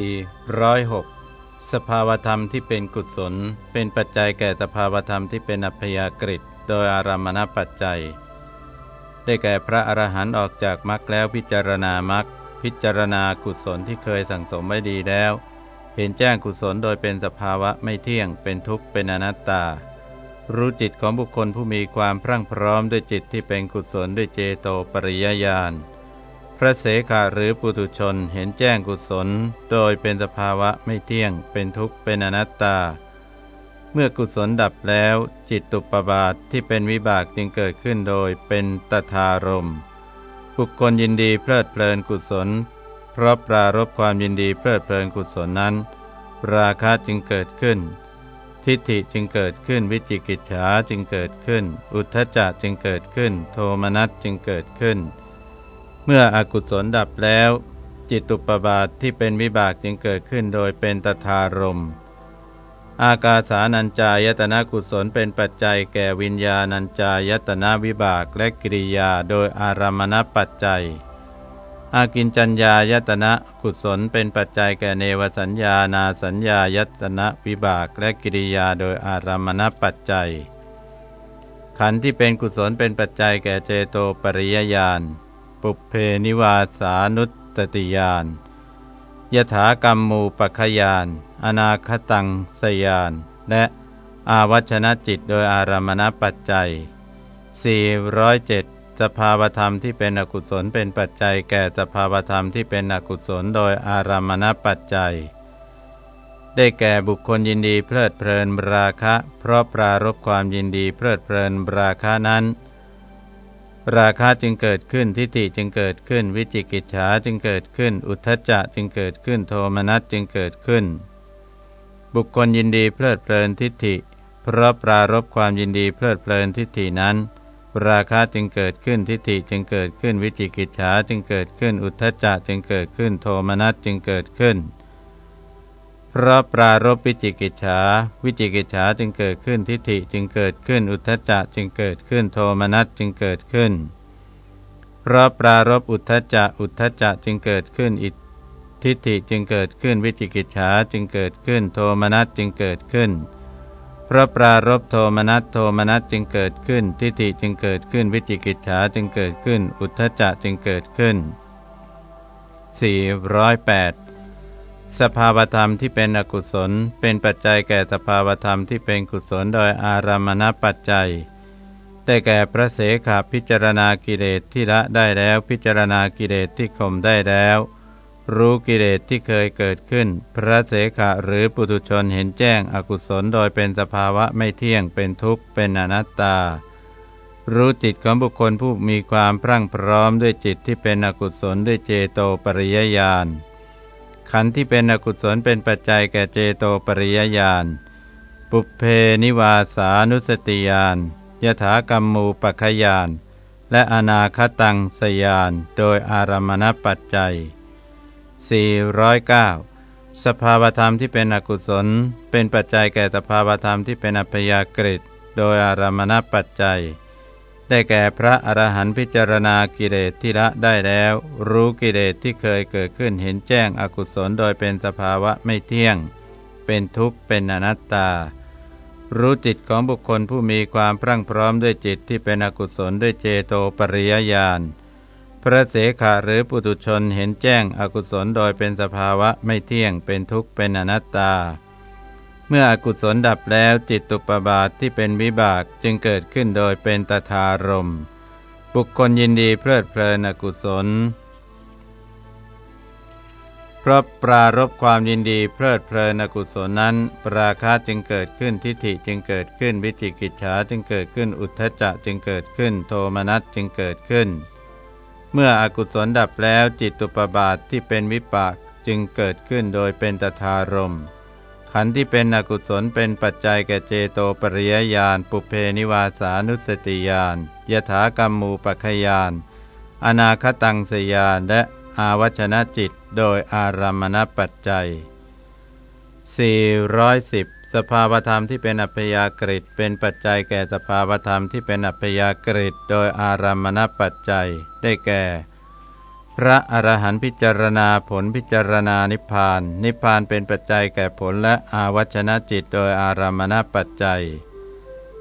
406สภาวธรรมที่เป็นกุศล เป็นปัจจัยแก่สภาวธรรมที่เป็นอัพยากฤิโดยอารามณปัจจัย ได้แก่พระอรหันต์ออกจากมรรคแล้วพิจารณามรรคพิจารณากุศลที่เคยสั่งสมไว้ดีแล้ว เห็นแจ้งกุศลโดยเป็นสภาวะไม่เที่ยง เป็นทุกข์เป็นอนัตตา รู้จิตของบุคคลผู้มีความพรั่งพร้อมด้วยจิตที่เป็นกุศลด้วยเจโตปริยญาณ ระเสขาหรือปุถุชนเห็นแจ้งกุศล โดยเป็นสภาวะไม่เที่ยง เป็นทุกข์เป็นอนัตตา เมื่อกุศลดับแล้ว จิตตุปบาทที่เป็นวิบากจึงเกิดขึ้นโดยเป็นตถารมบุคคลยินดีเพลิดเพลินกุศล เพราะปรารบความยินดีเพลิดเพลินกุศลนั้น ราคะจึงเกิดขึ้น ทิฏฐิจึงเกิดขึ้นวิจิกิจฉาจึงเกิดขึ้น อุทธจจะจึงเกิดขึ้น โทมนัสจึงเกิดขึ้น เมื่ออกุศลดับแล้ว จิตตุปบาทที่เป็นวิบากจึงเกิดขึ้นโดยเป็นตถารมอากาสานัญจายตนะกุศลเป็นปัจจัยแก่วิญญาณัญจายตนะวิบากและกิริยาโดยอารามณปัจจัย อากินจัญญายตนะกุศลเป็นปัจจัยแก่เนวสัญญานาสัญญายตนะวิบากและกิริยาโดยอารามณปัจจัย ขันธ์ที่เป็นกุศลเป็นปัจจัยแก่เจโตปริยญาณ ปุเพนิวาสานุตติยานยถากรรมมูปขยาน อนาคตังสยาน และอาวัชนะจิตโดยอารามณปัจจัย 407 สภาวธรรมที่เป็นอกุศลเป็นปัจจัย แก่สภาวธรรมที่เป็นอกุศลโดยอารามณปัจจัย ได้แก่บุคคลยินดีเพลิดเพลินราคะ เพราะปรารบความยินดีเพลิดเพลินราคะนั้น ราคะจึงเกิดขึ้นทิฏฐิจึงเกิดขึ้น วิจิกิจฉาจึงเกิดขึ้น อุทธจะจึงเกิดขึ้นโทมนัสจึงเกิดขึ้น บุคคลยินดีเพลิดเพลินทิฏฐิ เพราะปรารบความยินดีเพลิดเพลินทิฏฐินั้น ราคะจึงเกิดขึ้นทิฏฐิจึงเกิดขึ้น วิจิกิจฉาจึงเกิดขึ้น อุทธจะจึงเกิดขึ้น โทมนัสจึงเกิดขึ้น เพราะปรารบวิจิกิจฉาวิจิกิจฉาจึงเกิดขึ้นทิฏฐิจึงเกิดขึ้นอุทธจะจึงเกิดขึ้นโทมนัสจึงเกิดขึ้น เพราะปรารบอุทธจะอุทธจะจึงเกิดขึ้นอิทิฏฐิจึงเกิดขึ้นวิจิกิจฉาจึงเกิดขึ้น โทมนัสจึงเกิดขึ้น เพราะปรารบโทมนัสโทมนัสจึงเกิดขึ้น ทิฏฐิจึงเกิดขึ้นวิจิกิจฉาจึงเกิดขึ้น อุทธจะจึงเกิดขึ้น408 สภาวธรรมที่เป็นอกุศล เป็นปัจจัยแก่สภาวธรรมที่เป็นกุศลโดยอารามณปัจจัย ได้แก่พระเสขาพิจารณากิเลสที่ละได้แล้วพิจารณากิเลสที่ข่มได้แล้ว รู้กิเลสที่เคยเกิดขึ้น พระเสขาหรือปุถุชนเห็นแจ้งอกุศลโดยเป็นสภาวะไม่เที่ยงเป็นทุกข์เป็นอนัตตา รู้จิตของบุคคลผู้มีความพรั่งพร้อมด้วยจิตที่เป็นอกุศลด้วยเจโตปริยญาณ ขันธ์ที่เป็นอกุศลเป็นปัจจัยแก่เจโตปริยญาณปุเพนิวาสานุสติญาณยถากรรมูปขยาน และอนาคตังสยาน โดยอารมณปัจจัย 409 สภาวธรรมที่เป็นอกุศล เป็นปัจจัยแก่สภาวธรรมที่เป็นอัพยากฤิโดยอารมณปัจจัย ได้แก่พระอรหันต์พิจารณากิเลสที่ละได้แล้ว รู้กิเลสที่เคยเกิดขึ้นเห็นแจ้งอกุศลโดยเป็นสภาวะไม่เที่ยง เป็นทุกข์เป็นอนัตตา รู้จิตของบุคคลผู้มีความพรั่งพร้อมด้วยจิตที่เป็นอกุศลด้วยเจโตปริยญาณพระเสขาหรือปุตุชนเห็นแจ้งอกุศลโดยเป็นสภาวะไม่เที่ยง เป็นทุกข์เป็นอนัตตา มื่ออกุศลดับแล้วจิตตุปบาทที่เป็นวิบากจึงเกิดขึ้นโดยเป็นตถารม บุคคลยินดีเพลิดเพลินอกุศล เพราะปรารบความยินดีเพลิดเพลินอกุศลนั้น ปราคาจึงเกิดขึ้นทิฏฐิจึงเกิดขึ้นวิจิกิจฉาจึงเกิดขึ้นอุทธจะจึงเกิดขึ้นโทมนัสจึงเกิดขึ้น เมื่ออกุศลดับแล้วจิตตุปบาทที่เป็นวิปากจึงเกิดขึ้นโดยเป็นตถารมณ์ ขันธ์ที่เป็นอกุศลเป็นปัจจัยแก่เจโตปริยญาณปุเพนิวาสานุสติญาณยถากรรมูปคยาน อนาคตังสยานและอาวัชนะจิตโดยอารามณปัจจัย 410 สภาวธรรมที่เป็นอัพยากฤิเป็นปัจจัยแก่สภาวธรรมที่เป็นอัพยากฤิโดยอารามณปัจจัย ได้แก่ ระอรหันต์พิจารณาผลพิจารณานิพพาน นิพพานเป็นปัจจัยแก่ผลและอาวัชนะจิตโดยอารามณปัจจัย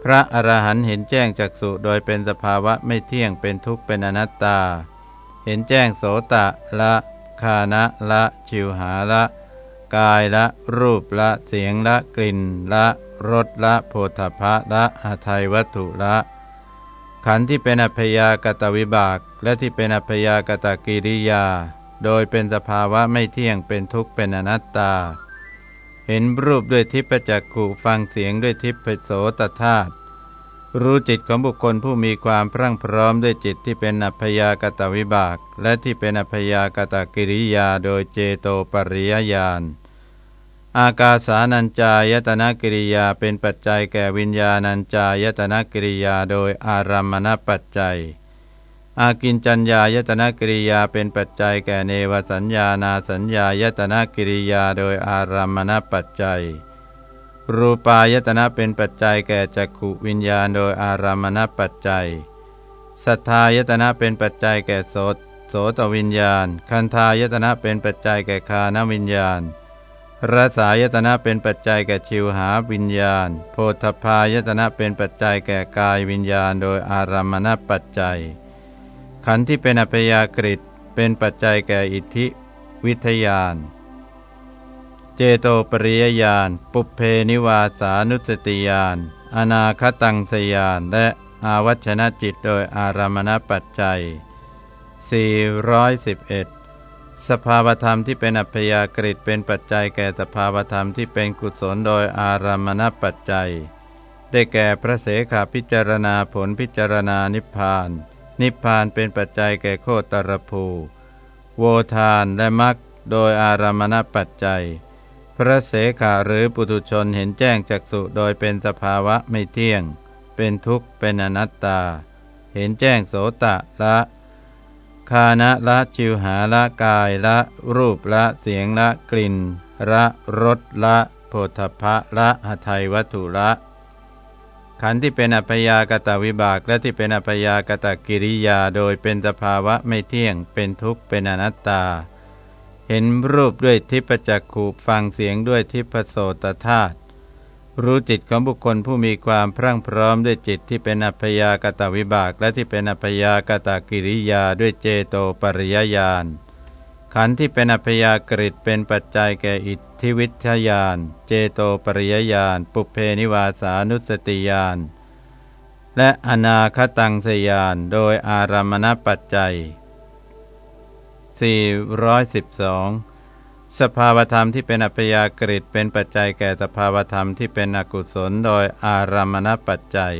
พระอรหันต์เห็นแจ้งจักสุโดยเป็นสภาวะไม่เที่ยงเป็นทุกข์เป็นอนัตตา เห็นแจ้งโสตะละคานะละชิวหาละ กายละ รูปละเสียงละกลิ่นละรสละโพธพะละหาไทยวัตถุละ ขันธ์ที่เป็นอัพยากตวิบาก และที่เป็นอัพยากตกิริยา โดยเป็นสภาวะไม่เที่ยงเป็นทุกข์เป็นอนัตตา เห็นรูปด้วยทิพจักขูฟังเสียงด้วยทิพโสตธาตุรู้จิตของบุคคลผู้มีความพรั่งพร้อมด้วยจิตที่เป็นอัพยากตวิบาก และที่เป็นอัพยากตกิริยาโดยเจโตปริยญาณ อากาสานัญจายตนะกิริยาเป็นปัจจัยแก่วิญญาณัญจายตนะกิริยาโดยอารามณปัจจัย อากินจัญญายตนะกิริยาเป็นปัจจัยแก่เนวสัญญานาสัญญายตนะกิริยาโดยอารามณปัจจัย รูปายตนะเป็นปัจจัยแก่จักขุวิญญาณโดยอารามณปัจจัย สัทธายตนะเป็นปัจจัยแก่โสตโสตวิญญาณ คันธายตนะเป็นปัจจัยแก่คานวิญญาณ รสายตนะเป็นปัจจัยแก่ชิวหาวิญญาณ โพธพายตนะเป็นปัจจัยแก่กายวิญญาณ โดยอารามณปัจจัย ขันธ์ที่เป็นอัพยากฤิเป็นปัจจัยแก่อิทธิวิทยาน เจโตปริยญาณ ปุเพนิวาสานุสติญาณ อนาคตังสยานและอาวัชนะจิตโดยอารามณปัจจัย 411 สภาวธรรมที่เป็นอัพยากฤิเป็นปัจจัยแก่สภาวธรรมที่เป็นกุศลโดยอารามณปัจจัย ได้แก่พระเสขาพิจารณาผลพิจารณานิพพาน นิพพานเป็นปัจจัยแก่โคตรภูโวทานและมักโดยอารามณปัจจัย พระเสขาหรือปุถุชนเห็นแจ้งจักสุโดยเป็นสภาวะไม่เที่ยง เป็นทุกข์เป็นอนัตตา เห็นแจ้งโสตะละ คานะละจิวหาละกายละ รูปละเสียงละกลิ่นละรสละโพธพะละหทัยวัตถุละ ขันธ์ที่เป็นอัพยากตวิบากและที่เป็นอัพยากตกิริยาโดยเป็นสภาวะไม่เที่ยง เป็นทุกข์เป็นอนัตตา เห็นรูปด้วยทิพจักขูฟังเสียงด้วยทิพโสตธาตุ รู้จิตของบุคคลผู้มีความพรั่งพร้อมด้วยจิตที่เป็นอัพยากตวิบากและที่เป็นอัพยากตกิริยาด้วยเจโตปริยญาณขันธ์ที่เป็นอัพยากฤิเป็นปัจจัยแก่อิทธิวิทยาน เจโตปริยญาณปุเพนิวาสานุสติญาณและอนาคตังสยานโดยอารามณปัจจัย 412 สภาวธรรมที่เป็นอัพยากฤิเป็นปัจจัยแก่สภาวธรรมที่เป็นอกุศลโดยอารามณปัจจัย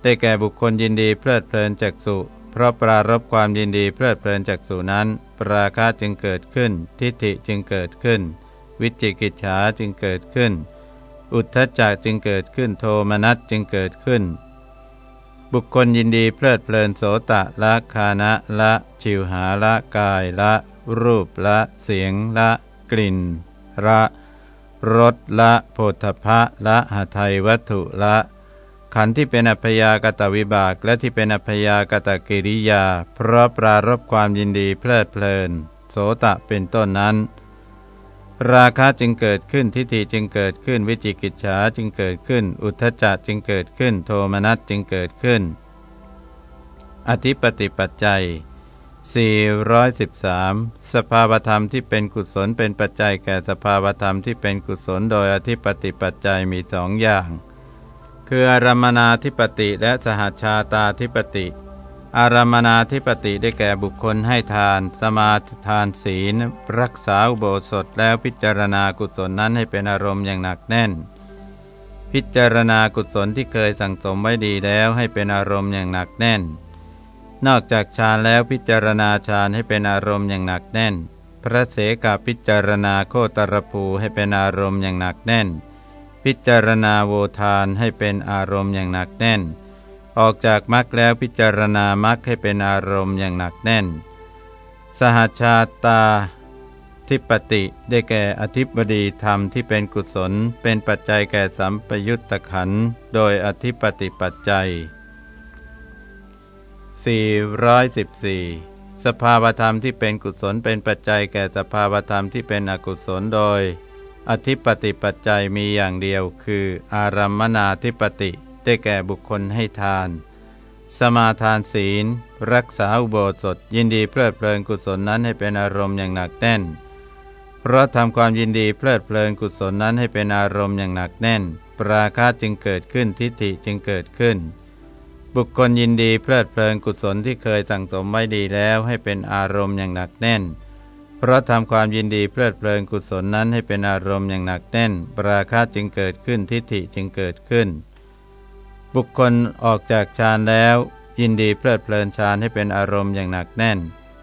ได้แก่บุคคลยินดีเพลิดเพลินจากสุเพราะปรารบความยินดีเพลิดเพลินจากสุนั้น ปราคาจึงเกิดขึ้น ทิฏฐิจึงเกิดขึ้น วิจิกิจฉาจึงเกิดขึ้น อุทธจักจึงเกิดขึ้นโทมนัสจึงเกิดขึ้น บุคคลยินดีเพลิดเพลินโสตะละคานะละ ชิวหาละกายละ รูปละ เสียงละ กลิ่นละรสละโพธพะละหาไทยวัตถุละ ขันธ์ที่เป็นอัพยากตวิบากและที่เป็นอัพยากตกิริยา เพราะปรารบความยินดีเพลิดเพลิน โสตะเป็นต้นนั้น ราคะจึงเกิดขึ้นทิฏฐิจึงเกิดขึ้นวิจิกิจฉาจึงเกิดขึ้น อุทธจักจึงเกิดขึ้น โทมนัสจึงเกิดขึ้น อธิปติปัจจัย 413 สภาวธรรมที่เป็นกุศลเป็นปัจจัยแก่สภาวธรรมที่เป็นกุศลโดยอธิปติปัจจัยมีสองอย่าง คืออารมนาธิปติและสหชาตาธิปติ อารมนาธิปติได้แก่บุคคลให้ทาน สมาทานศีล รักษาอุโบสถแล้วพิจารณากุศลนั้นให้เป็นอารมณ์อย่างหนักแน่น พิจารณากุศลที่เคยสั่งสมไว้ดีแล้วให้เป็นอารมณ์อย่างหนักแน่น นอกจากฌานแล้วพิจารณาฌานให้เป็นอารมณ์อย่างหนักแน่น พระเสกาพิจารณาโคตรภูให้เป็นอารมณ์อย่างหนักแน่น พิจารณาโวทานให้เป็นอารมณ์อย่างหนักแน่น ออกจากมรรคแล้วพิจารณามรรคให้เป็นอารมณ์อย่างหนักแน่น สหชาตาทิปติได้แก่อธิบดีธรรมที่เป็นกุศล เป็นปัจจัยแก่สัมปยุตตะขันโดยอธิปติปัจจัย 414 สภาวธรรมที่เป็นกุศลเป็นปัจจัยแก่สภาวธรรมที่เป็นอกุศลโดย อธิปติปัจจัยมีอย่างเดียวคือ อารัมมนาธิปติได้แก่บุคคลให้ทาน สมาทานศีล รักษาอุโบสถ ยินดีเพลิดเพลินกุศลนั้นให้เป็นอารมณ์อย่างหนักแน่น เพราะทำความยินดีเพลิดเพลินกุศลนั้นให้เป็นอารมณ์อย่างหนักแน่น ปราคาจึงเกิดขึ้นทิฏฐิจึงเกิดขึ้น บุคคลยินดีเพลิดเพลินกุศลที่เคยสั่งสมไว้ดีแล้วให้เป็นอารมณ์อย่างหนักแน่น เพราะทำความยินดีเพลิดเพลินกุศลนั้นให้เป็นอารมณ์อย่างหนักแน่น ปราคาจึงเกิดขึ้นทิฏฐิจึงเกิดขึ้น บุคคลออกจากฌานแล้ว ยินดีเพลิดเพลินฌานให้เป็นอารมณ์อย่างหนักแน่น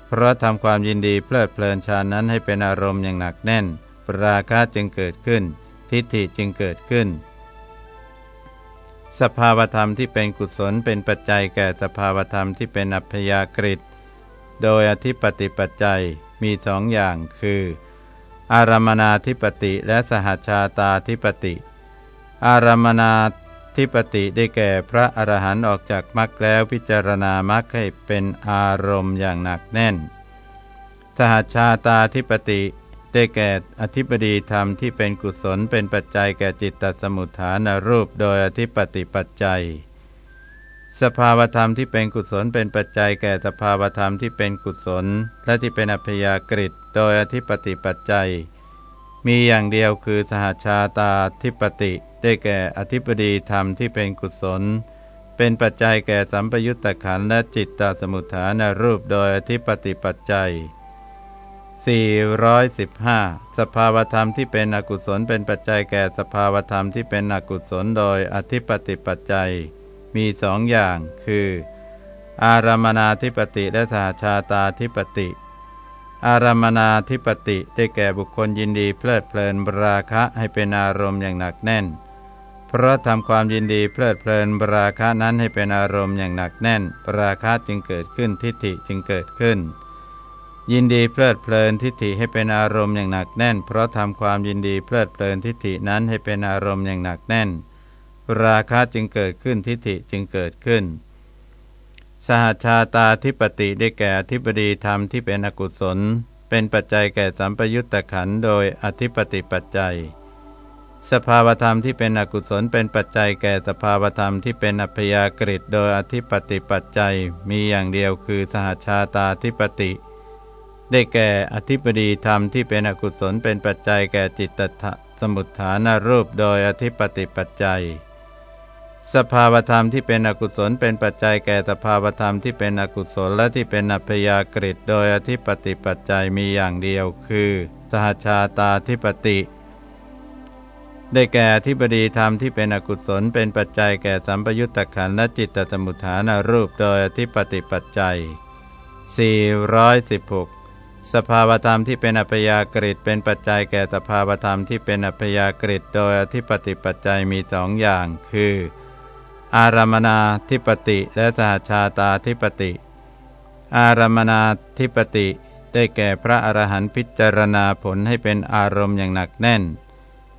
เพราะทำความยินดีเพลิดเพลินฌานนั้นให้เป็นอารมณ์อย่างหนักแน่น ปราคะจึงเกิดขึ้น ทิฏฐิจึงเกิดขึ้น สภาวธรรมที่เป็นกุศลเป็นปัจจัยแก่สภาวธรรมที่เป็นอัพยากฤิโดยอธิปติปัจจัยมีสองอย่างคือ อารมนาธิปติและสหชาตาธิปติ อารมนาทิปติได้แก่พระอรหันต์ออกจากมรรคแล้วพิจารณามรรคให้เป็นอารมณ์อย่างหนักแน่น สหชาตาธิปติ ได้แก่อธิปดีธรรมที่เป็นกุศลเป็นปัจจัยแก่จิตตสมุทฐานรูปโดยอธิปติปัจจัย สภาวธรรมที่เป็นกุศลเป็นปัจจัยแก่สภาวธรรมที่เป็นกุศล และที่เป็นอัพยากฤิโดยอธิปติปัจจัย มีอย่างเดียวคือสหชาตาธิปติ ได้แก่อธิปดีธรรมที่เป็นกุศล เป็นปัจจัยแก่สัมปยุตตะขันและจิตตสมุทฐานรูปโดยอธิปติปัจจัย 415 สภาวธรรมที่เป็นอกุศลเป็นปัจจัยแก่สภาวธรรมที่เป็นอกุศลโดยอธิปติปัจจัย มีสองอย่าง คือ อารามนาธิปติและสาชาตาธิปติ อารามนาธิปติได้แก่บุคคลยินดีเพลิดเพลินราคะให้เป็นอารมณ์อย่างหนักแน่น เพราะทำความยินดีเพลิดเพลินราคะนั้นให้เป็นอารมณ์อย่างหนักแน่น ราคะจึงเกิดขึ้นทิฏฐิจึงเกิดขึ้น ยินดีเพลิดเพลินทิฏฐิให้เป็นอารมณ์อย่างหนักแน่น เพราะทำความยินดีเพลิดเพลินทิฏฐินั้นให้เป็นอารมณ์อย่างหนักแน่น ราคะจึงเกิดขึ้นทิฏฐิจึงเกิดขึ้น สหชาตาธิปติได้แก่อธิปดีธรรมที่เป็นอกุศล เป็นปัจจัยแก่สัมปยุตตะขันโดยอธิปติปัจจัย สภาวธรรมที่เป็นอกุศลเป็นปัจจัยแก่สภาวธรรมที่เป็นอัพยากฤิโดยอธิปติปัจจัย มีอย่างเดียวคือสหชาตาธิปติ ได้แก่อธิปดีธรรมที่เป็นอกุศลเป็นปัจจัยแก่จิตตสมุทฐานรูปโดยอธิปติปัจจัย สภาวธรรมที่เป็นอกุศลเป็นปัจจัยแก่สภาวธรรมที่เป็นอกุศลและที่เป็นอัพยากฤิโดยอธิปติปัจจัยมีอย่างเดียวคือ สหชาตาธิปติ ได้แก่ที่บดีธรรมที่เป็นอกุศลเป็นปัจจัยแก่สัมปยุตตะขันและจิตตสมุทฐานรูปโดยอธิปติปัจจัย 416 สภาวธรรมที่เป็นอัพยากฤิตเป็นปัจจัยแก่สภาวธรรมที่เป็นอัพยากฤิตโดยอธิปติปัจจัยมีสองอย่าง คือ อารามนาธิปติและสหชาตาธิปติ อารามนาธิปติได้แก่พระอรหันต์พิจารณาผลให้เป็นอารมณ์อย่างหนักแน่น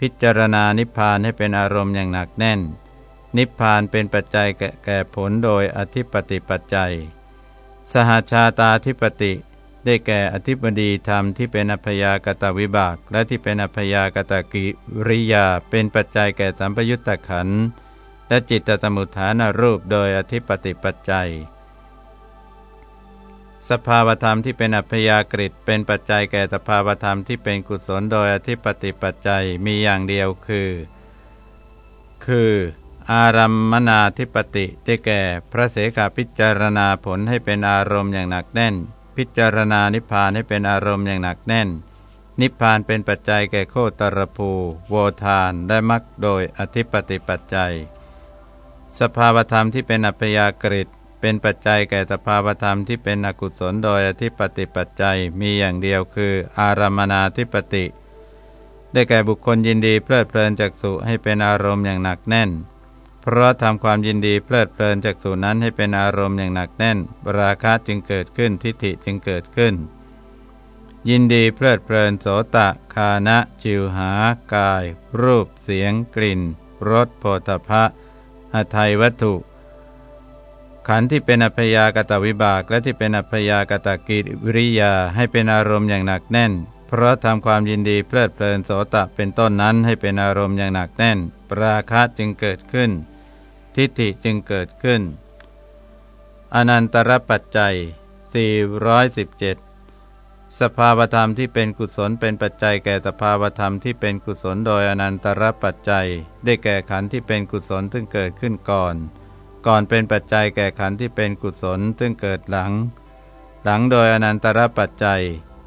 พิจารณานิพพานให้เป็นอารมณ์อย่างหนักแน่น นิพพานเป็นปัจจัยแก่ผลโดยอธิปติปัจจัย สหชาตาธิปติ ได้แก่อธิปดีธรรมที่เป็นอัพยากตวิบาก และที่เป็นอัพยากตกิริยา เป็นปัจจัยแก่สัมปยุตตะขันและจิตตสมุทฐานรูปโดยอธิปติปัจจัย สภาวธรรมที่เป็นอัพยากฤิเป็นปัจจัยแก่สภาวธรรมที่เป็นกุศลโดยอธิปติปัจจัยมีอย่างเดียวคือ คือ อารัมมนาธิปติได้แก่พระเสกาพิจารณาผลให้เป็นอารมณ์อย่างหนักแน่น พิจารณานิพพานให้เป็นอารมณ์อย่างหนักแน่น นิพพานเป็นปัจจัยแก่โคตรภู โวทานได้มักโดยอธิปติปัจจัย สภาวธรรมที่เป็นอัพยากฤิตเป็นปัจจัยแก่สภาวธรรมที่เป็นอกุศลโดยอธิปติปัจจัยมีอย่างเดียวคือ อารามนาธิปติ ได้แก่บุคคลยินดีเพลิดเพลินจากสุให้เป็นอารมณ์อย่างหนักแน่น เพราะทำความยินดีเพลิดเพลินจากสุนั้นให้เป็นอารมณ์อย่างหนักแน่น ราคะจึงเกิดขึ้นทิฏฐิจึงเกิดขึ้น ยินดีเพลิดเพลินโสตะคานะ จิวหา กาย รูป เสียง กลิ่นรสโผฏฐะหทัยวัตถุ ขันธ์ที่เป็นอัพยากตวิบากและที่เป็นอัพยากตกิริยาให้เป็นอารมณ์อย่างหนักแน่น เพราะทำความยินดีเพลิดเพลินโสตะเป็นต้นนั้นให้เป็นอารมณ์อย่างหนักแน่น ราคะจึงเกิดขึ้น ทิฏฐิจึงเกิดขึ้น อนันตรปัจจัย 417 สภาวธรรมที่เป็นกุศลเป็นปัจจัยแก่สภาวธรรมที่เป็นกุศลโดยอนันตรปัจจัย ได้แก่ขันธ์ที่เป็นกุศลซึ่งเกิดขึ้นก่อน ก่อนเป็นปัจจัยแก่ขันธ์ที่เป็นกุศลซึ่งเกิดหลัง หลังโดยอนันตรปัจจัย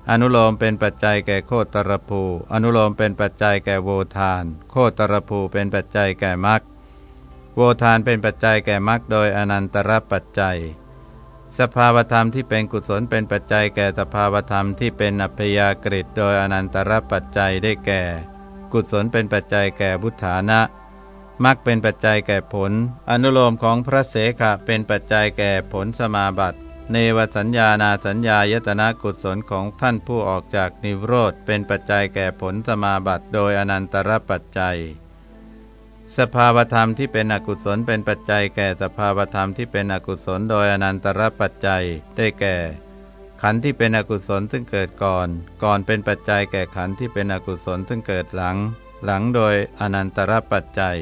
อนุโลมเป็นปัจจัยแก่โคตรภู อนุโลมเป็นปัจจัยแก่โวทาน โคตรภูเป็นปัจจัยแก่มรรค โวทานเป็นปัจจัยแก่มรรคโดยอนันตรปัจจัย สภาวธรรมที่เป็นกุศลเป็นปัจจัยแก่สภาวธรรมที่เป็นอัพยากฤิโดยอนันตรปัจจัยได้แก่ กุศลเป็นปัจจัยแก่บุฐานะมักเป็นปัจจัยแก่ผล อนุโลมของพระเสขะเป็นปัจจัยแก่ผลสมาบัติเนวสัญญานาสัญญายตนากุศลของท่านผู้ออกจากนิโรธเป็นปัจจัยแก่ผลสมาบัติโดยอนันตรปัจจัย สภาวธรรมที่เป็นอกุศลเป็นปัจจัยแก่สภาวธรรมที่เป็นอกุศลโดยอนันตรปัจจัยได้แก่ ขันธ์ที่เป็นอกุศลซึ่งเกิดก่อน ก่อนเป็นปัจจัยแก่ขันธ์ที่เป็นอกุศลซึ่งเกิดหลัง หลังโดยอนันตรปัจจัย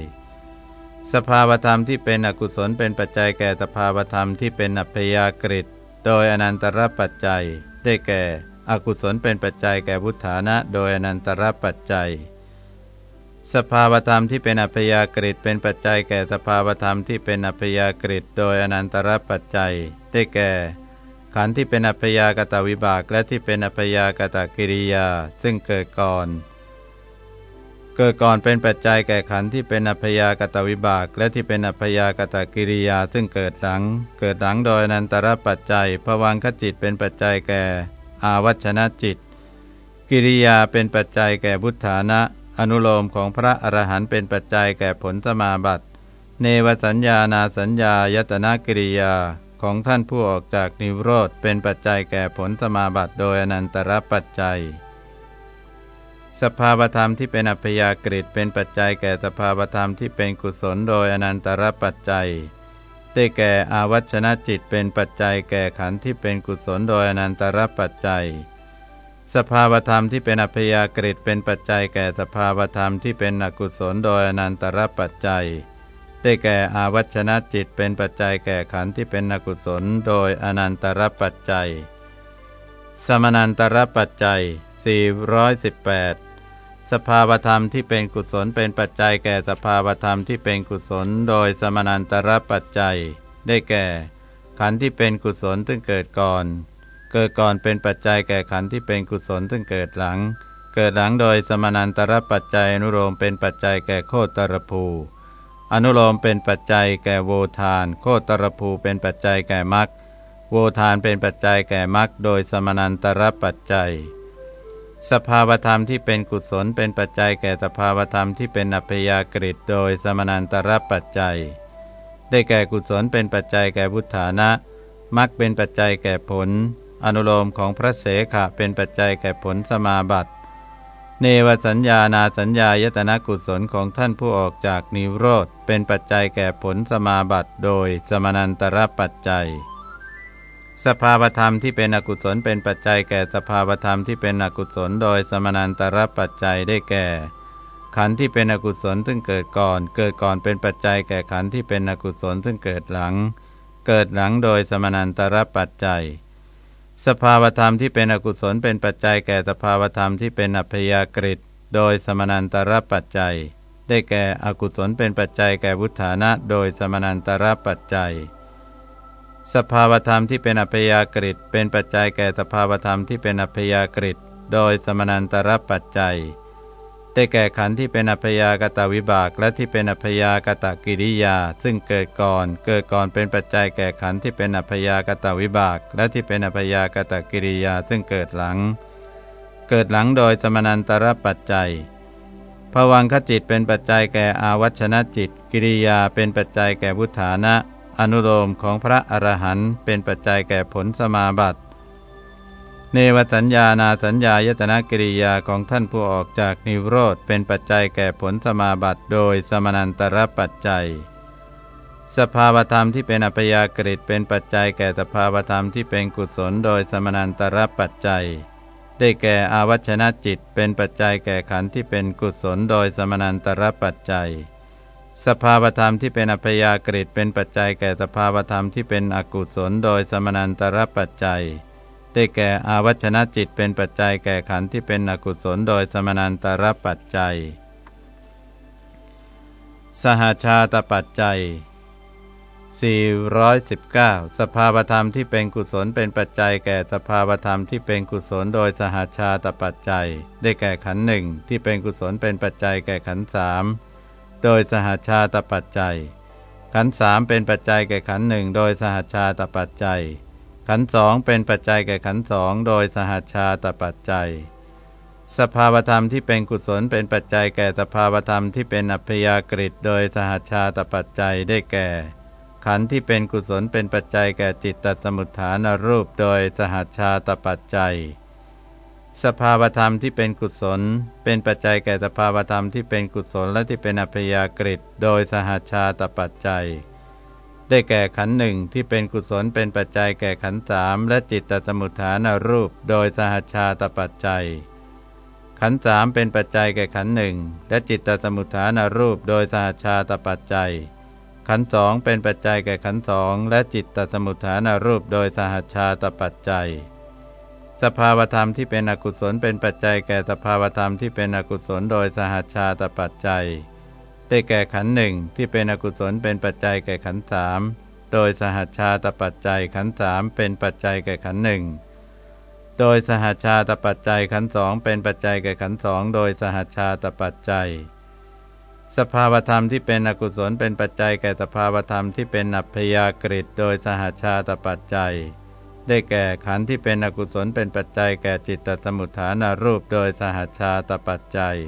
สภาวธรรมที่เป็นอกุศลเป็นปัจจัยแก่สภาวธรรมที่เป็นอัพยากฤิโดยอนันตรปัจจัย ได้แก่ อกุศลเป็นปัจจัยแก่พุทธานะ โดยอนันตรปัจจัย สภาวธรรมที่เป็นอัพยากฤิตเป็นปัจจัยแก่สภาวธรรมที่เป็นอัพยากฤิตโดยอนันตรปัจจัย ได้แก่ ขันธ์ที่เป็นอัพยากตวิบากและที่เป็นอัพยากตกิริยา ซึ่งเกิดก่อน เกิดก่อนเป็นปัจจัยแก่ขันธ์ที่เป็นอัพยากตวิบาก และที่เป็นอัพยากตกิริยา ซึ่งเกิดหลัง เกิดหลังโดยอนันตรปัจจัยภวังคจิตเป็นปัจจัยแก่ อาวัชนะจิต กิริยาเป็นปัจจัยแก่บุทธานะ อนุโลมของพระอรหันต์เป็นปัจจัยแก่ผลสมาบัติเนวสัญญานาสัญญายตนากิริยาของท่านผู้ออกจากนิโรธเป็นปัจจัยแก่ผลสมาบัติโดยอนันตรปัจจัย สภาวธรรมที่เป็นอัพยากฤิเป็นปัจจัยแก่สภาวธรรมที่เป็นกุศลโดยอนันตรปัจจัย ได้แก่อาวัชนะจิตเป็นปัจจัยแก่ขันธ์ที่เป็นกุศลโดยอนันตรปัจจัย สภาวธรรมที่เป็นอัพยากฤิเป็นปัจจัยแก่สภาวธรรมที่เป็นอกุศลโดยอนันตรปัจจัย ได้แก่อาวัชนะจิตเป็นปัจจัยแก่ขันธ์ที่เป็นอกุศลโดยอนันตรปัจจัย สมนันตรปัจจัย 418 สภาวธรรมที่เป็นกุศลเป็นปัจจัยแก่สภาวธรรมที่เป็นกุศลโดยสมนันตรปัจจัย ได้แก่ ขันธ์ที่เป็นกุศลซึ่งเกิดก่อน เกิดก่อนเป็นปัจจัยแก่ขันธ์ที่เป็นกุศลซึ่งเกิดหลัง เกิดหลังโดยสมานันตรปัจจัยอนุโลมเป็นปัจจัยแก่โคตรภู อนุโลมเป็นปัจจัยแก่โวทาน โคตรภูเป็นปัจจัยแก่มรรคโวทานเป็นปัจจัยแก่มรรคโดยสมานันตรปัจจัย สภาวธรรมที่เป็นกุศลเป็นปัจจัยแก่สภาวธรรมที่เป็นอัพยากฤิโดยสมานันตรปัจจัย ได้แก่กุศลเป็นปัจจัยแก่พุทธานะมักเป็นปัจจัยแก่ผล อนุโลมของพระเสขะเป็นปัจจัยแก่ผลสมาบัติ เนวสัญญานาสัญญายตนะกุศลของท่านผู้ออกจากนิโรธเป็นปัจจัยแก่ผลสมาบัติโดยสมนันตรปัจจัย สภาวธรรมที่เป็นอกุศลเป็นปัจจัยแก่สภาวธรรมที่เป็นอกุศลโดยสมนันตรปัจจัยได้แก่ ขันธ์ที่เป็นอกุศลซึ่งเกิดก่อน เกิดก่อนเป็นปัจจัยแก่ขันธ์ที่เป็นอกุศลซึ่งเกิดหลัง เกิดหลังโดยสมนันตรปัจจัย สภาวธรรมที่เป็นอกุศลเป็นปัจจัยแก่สภาวธรรมที่เป็นอัพยากฤิโดยสมนันตรปัจจัย ได้แก่อกุศลเป็นปัจจัยแก่วุฒานะ โดยสมนันตรปัจจัย สภาวธรรมที่เป็นอัพยากฤิเป็นปัจจัยแก่สภาวธรรมที่เป็นอัพยากฤิโดยสมนันตรปัจจัย ได้แก่ขันธ์ที่เป็นอัพยากตวิบาก และที่เป็นอัพยากตกิริยา ซึ่งเกิดก่อน เกิดก่อนเป็นปัจจัยแก่ขันธ์ที่เป็นอัพยากตวิบาก และที่เป็นอัพยากตกิริยา ซึ่งเกิดหลัง เกิดหลังโดยสมนันตรปัจจัยภวังคจิตเป็นปัจจัยแก่อาวัชนะจิต กิริยาเป็นปัจจัยแก่พุทธานะ อนุโลมของพระอรหันต์เป็นปัจจัยแก่ผลสมาบัติ เนวสัญญานาสัญญายตนะกิริยาของท่านผู้ออกจากนิโรธเป็นปัจจัยแก่ผลสมาบัติโดยสมนันตรปัจจัย สภาวธรรมที่เป็นอัพยากฤิเป็นปัจจัยแก่สภาวธรรมที่เป็นกุศลโดยสมนันตรปัจจัย ได้แก่อาวัชนะจิตเป็นปัจจัยแก่ขันธ์ที่เป็นกุศลโดยสมนันตรปัจจัย สภาวธรรมที่เป็นอัพยากฤิเป็นปัจจัยแก่สภาวธรรมที่เป็นอกุศลโดยสมนันตรปัจจัย ได้แก่อาวัชนะจิตเป็นปัจจัยแก่ขันธ์ที่เป็นอกุศลโดยสมนันตรปัจจัย สหชาตปัจจัย 419 สภาวธรรมที่เป็นกุศลเป็นปัจจัยแก่สภาวธรรมที่เป็นกุศลโดยสหาชาตปัจจัย ได้แก่ขันหนึ่งที่เป็นกุศลเป็นปัจจัยแก่ขันสามโดยสหาชาตปัจจัย ขันสามเป็นปัจจัยแก่ขันหนึ่งโดยสหาชาตปัจจัย ขันสองเป็นปัจจัยแก่ขันสองโดยสหชาตปัจจัย สภาวธรรมที่เป็นกุศลเป็นปัจจัยแก่สภาวธรรมที่เป็นอัพยากฤิโดยสหชาตปัจจัยได้แก่ ขันธ์ที่เป็นกุศลเป็นปัจจัยแก่จิตตสมุทฐานรูปโดยสหัชชาตปัจจัย สภาวธรรมที่เป็นกุศล เป็นปัจจัยแก่สภาวธรรมที่เป็นกุศลและที่เป็นอัพยากฤิโดยสหัชชาตปัจจัย ได้แก่ขันหนึ่งที่เป็นกุศลเป็นปัจจัยแก่ขันสามและจิตตสมุทฐานรูป โดยสหชาตปัจจัย ขันสามเป็นปัจจัยแก่ขันหนึ่งและจิตตสมุทฐานรูป โดยสหชาตปัจจัย ขันสองเป็นปัจจัยแก่ขันสองและจิตตสมุทฐานรูป โดยสหชาตปัจจัย สภาวธรรมที่เป็นอกุศลเป็นปัจจัยแก่สภาวธรรมที่เป็นอกุศลโดยสหชชาตปัจจัย ได้แก่ขันหนึ่งที่เป็นอกุศลเป็นปัจจัยแก่ขันสามโดยสหัชชาตปัจจัยขันสามเป็นปัจจัยแก่ขันหนึ่งโดยสหัชชาตปัจจัยขันสองเป็นปัจจัยแก่ขันสองโดยสหัชชาตปัจจัย สภาวธรรมที่เป็นอกุศลเป็นปัจจัยแก่สภาวธรรมที่เป็นอัพยากฤิโดยสหาชาตปัจจัย ได้แก่ขันธ์ที่เป็นอกุศลเป็นปัจจัยแก่จิตตสมุทฐานารูปโดยสหาชาตปัจจัย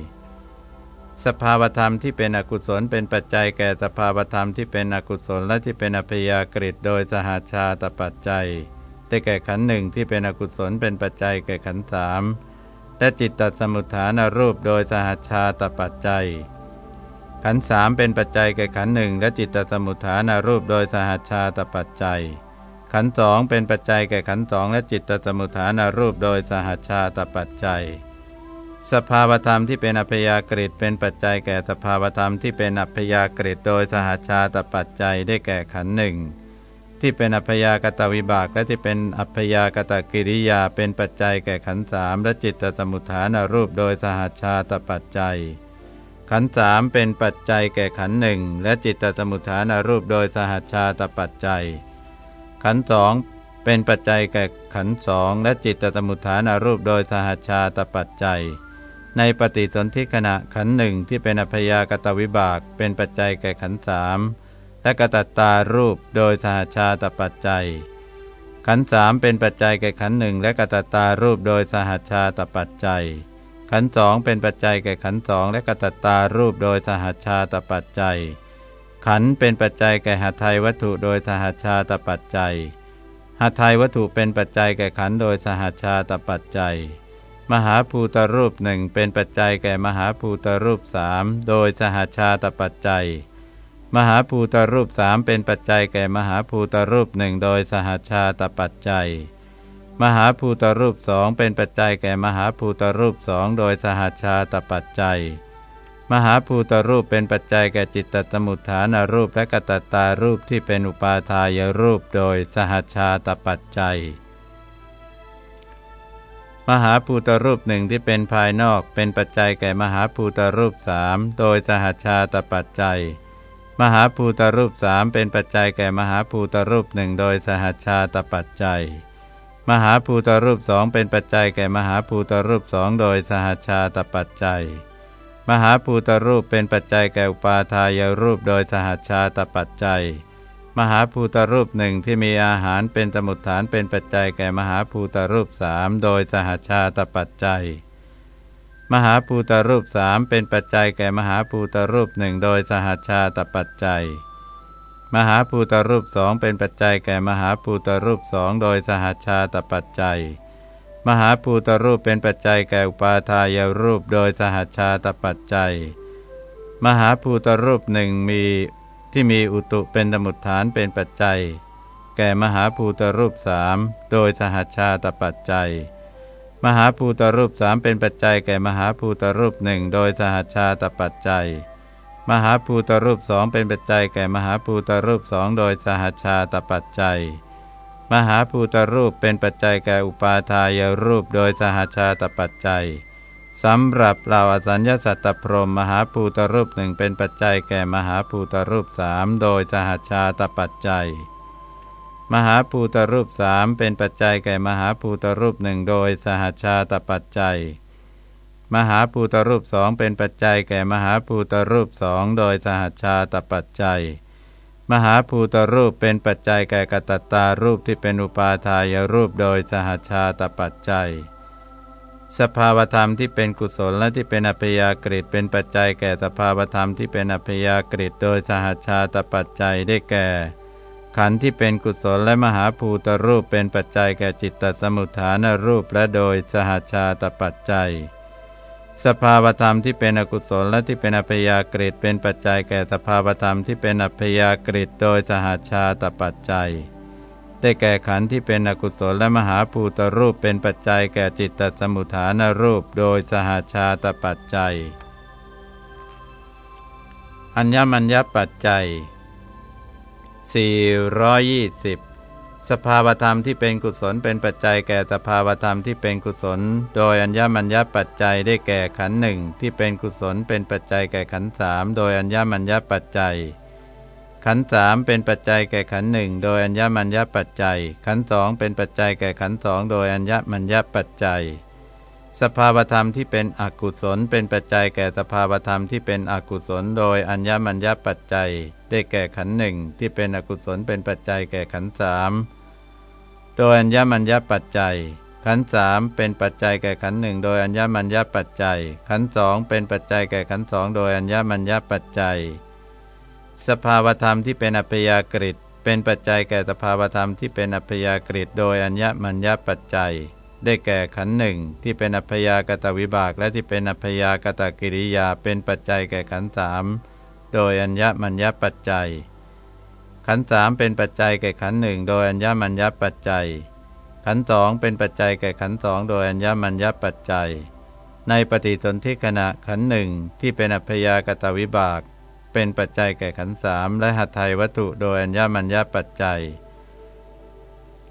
สภาวธรรมที่เป็นอกุศลเป็นปัจจัยแก่สภาวธรรมที่เป็นอกุศลและที่เป็นอัพยากฤิโดยสหาชาตปัจจัย ได้แก่ขันหนึ่งที่เป็นอกุศลเป็นปัจจัยแก่ขันสามและจิตตสมุทฐานารูปโดยสหาชาตปัจจัย ขันสามเป็นปัจจัยแก่ขันหนึ่งและจิตตสมุทฐานารูปโดยสหัชาตปัจจัย ขันสองเป็นปัจจัยแก่ขันสองและจิตตสมุทฐานารูปโดยสหัชชาตปัจจัย สภาวธรรมที่เป็นอัพยากฤิตเป็นปัจจัยแก่สภาวธรรมที่เป็นอัพยากฤิตโดยสหชาตปัจจัยได้แก่ขันหนึ่งที่เป็นอัพยากตวิบากและที่เป็นอัพยากตกิริยาเป็นปัจจัยแก่ขันสามและจิตตสมุทฐานรูปโดยสหชาตปัจจัย ขันสามเป็นปัจจัยแก่ขันหนึ่งและจิตตสมุทฐานรูปโดยสหชาตปัจจัย ขันสองเป็นปัจจัยแก่ขันสองและจิตตสมุทฐานรูปโดยสหชชาตปัจจัย ในปฏิสนธิขณะขันหนึ่งที่เป็นอพยากตวิบากเป็นปัจจัยแก่ขันสามและกตัตตารูปโดยสหชาตปัจจัย ขันสามเป็นปัจจัยแก่ขันหนึ่งและกตัตตารูปโดยสหชาตปัจจัย ขันสองเป็นปัจจัยแก่ขันสองและกตัตตารูปโดยสหชาตปัจจัย ขันเป็นปัจจัยแก่หาไทยวัตถุโดยสหชาตปัจจัยหาไทยวัตถุเป็นปัจจัยแก่ขันโดยสหชชาตปัจจัย มหาภูตรูปหนึ่งเป็นปัจจัยแก่มหาภูตรูปสามโดยสหชาตปัจจัย มหาภูตรูปสามเป็นปัจจัยแก่มหาภูตรูปหนึ่งโดยสหชาตปัจจัย มหาภูตรูปสองเป็นปัจจัยแก่มหาภูตรูปสองโดยสหชาตปัจจัย มหาภูตรูปเป็นปัจจัยแก่จิตตสมุทฐานรูปและกตตารูปที่เป็นอุปาทายรูปโดยสหชาตปัจจัย มหาภูตรูปหนึ่งที่เป็นภายนอกเป็นปัจจัยแก่มหาภูตรูปสามโดยสหาชาตปัจจัย มหาภูตรูปสามเป็นปัจจัยแก่มหาภูตรูปหนึ่งโดยสหาชาตปัจจัย มหาภูตรูปสองเป็นปัจจัยแก่มหาภูตรูปสองโดยสหชาตปัจจัย มหาภูตรูปเป็นปัจจัยแก่อุปาทายรูปโดยสหชาตปัจจัย มหาภูตรูปหนึ่งที่มีอาหารเป็นสมุทฐานเป็นปัจจัยแก่มหาภูตรูปสามโดยสหชาตปัจจัย มหาภูตรูปสามเป็นปัจจัยแก่มหาภูตรูปหนึ่งโดยสหชาตปัจจัย มหาภูตรูปสองเป็นปัจจัยแก่มหาภูตรูปสองโดยสหชาตปัจจัย มหาภูตรูปเป็นปัจจัยแก่อุปาทายรูปโดยสหชาตปัจจัย มหาภูตรูปหนึ่งมี ที่มีอุตุเป็นสมุทฐานเป็นปัจจัย แก่มหาภูตรูปสามโดยสหชาตปัจจัย มหาภูตรูปสามเป็นปัจจัย แก่มหาภูตรูปหนึ่งโดยสหชาตปัจจัย มหาภูตรูปสองเป็นปัจจัย แก่มหาภูตรูปสองโดยสหชาตปัจจัย มหาภูตรูปเป็นปัจจัยแก่อุปาทายรูปโดยสหชาตปัจจัย สำหรับเราอสัญญาสัตตพรมมหาภูตรูปหนึ่งเป็นปัจจัยแก่มหาภูตรูปสามโดยสหชาตปัจจัย มหาภูตรูปสามเป็นปัจจัยแก่มหาภูตรูปหนึ่งโดยสหชาตปัจจัย มหาภูตรูปสองเป็นปัจจัยแก่มหาภูตรูปสองโดยสหชาตปัจจัย มหาภูตรูปเป็นปัจจัยแก่กตตารูปที่เป็นอุปาทายรูปโดยสหชาตปัจจัย สภาวธรรมที่เป็นกุศลและที่เป็นอัพยากฤิเป็นปัจจัยแก่สภาวธรรมที่เป็นอัพยากฤิโดยสหชาตปัจจัยได้แก่ ขันธ์ที่เป็นกุศลและมหาภูตรูปเป็นปัจจัยแก่จิตตสมุทฐานรูปและโดยสหชาตปัจจัย สภาวธรรมที่เป็นอกุศลและที่เป็นอัพยากฤิเป็นปัจจัยแก่สภาวธรรมที่เป็นอัพยากฤิโดยสหชาตปัจจัย ได้แก่ขันธ์ที่เป็นอกุศลและมหาภูตรูปเป็นปัจจัยแก่จิตตสมุทฐานรูปโดยสหาชาตปัจจัย อัญญมัญญปัจจัย 420 สภาวธรรมที่เป็นกุศลเป็นปัจจัยแก่สภาวธรรมที่เป็นกุศล โดยอัญญมัญญปัจจัยได้แก่ขันธ์หนึ่งที่เป็นกุศลเป็นปัจจัยแก่ขันธ์สามโดยอัญญมัญญปัจจัย ขันสามเป็นปัจจัยแก่ขันหนึ่งโดยอัญญมัญญปัจจัย ขันสองเป็นปัจจัยแก่ขันสองโดยอัญญมัญญปัจจัย สภาวธรรมที่เป็นอกุศล เป็นปัจจัยแก่สภาวธรรมที่เป็นอกุศล โดยอัญญมัญญปัจจัย ได้แก่ขันหนึ่งที่เป็นอกุศลเป็นปัจจัยแก่ขันสามโดยอัญญมัญญปัจจัย ขันสามเป็นปัจจัยแก่ขันหนึ่งโดยอัญญมัญญปัจจัย ขันสองเป็นปัจจัยแก่ขันสองโดยอัญญมัญญปัจจัย สภาวธรรมที่เป็นอัพยากฤิเป็นปัจจัยแก่สภาวธรรมที่เป็นอัพยากฤิโดยอัญญมัญญปัจจัย ได้แก่ขันหนึ่งที่เป็นอัพยากตวิบากและที่เป็นอัพยากตกิริยาเป็นปัจจัยแก่ขันสามโดยอัญญมัญญปัจจัย ขันสามเป็นปัจจัยแก่ขันหนึ่งโดยอัญญมัญญปัจจัย ขันสองเป็นปัจจัยแก่ขันสองโดยอัญญมัญญปัจจัย ในปฏิสนธิขณะขันหนึ่งที่เป็นอัพยากตวิบาก เป็นปัจจัยแก่ขันสามและหัตถยวัตถุโดยอัญญมัญญปัจจัย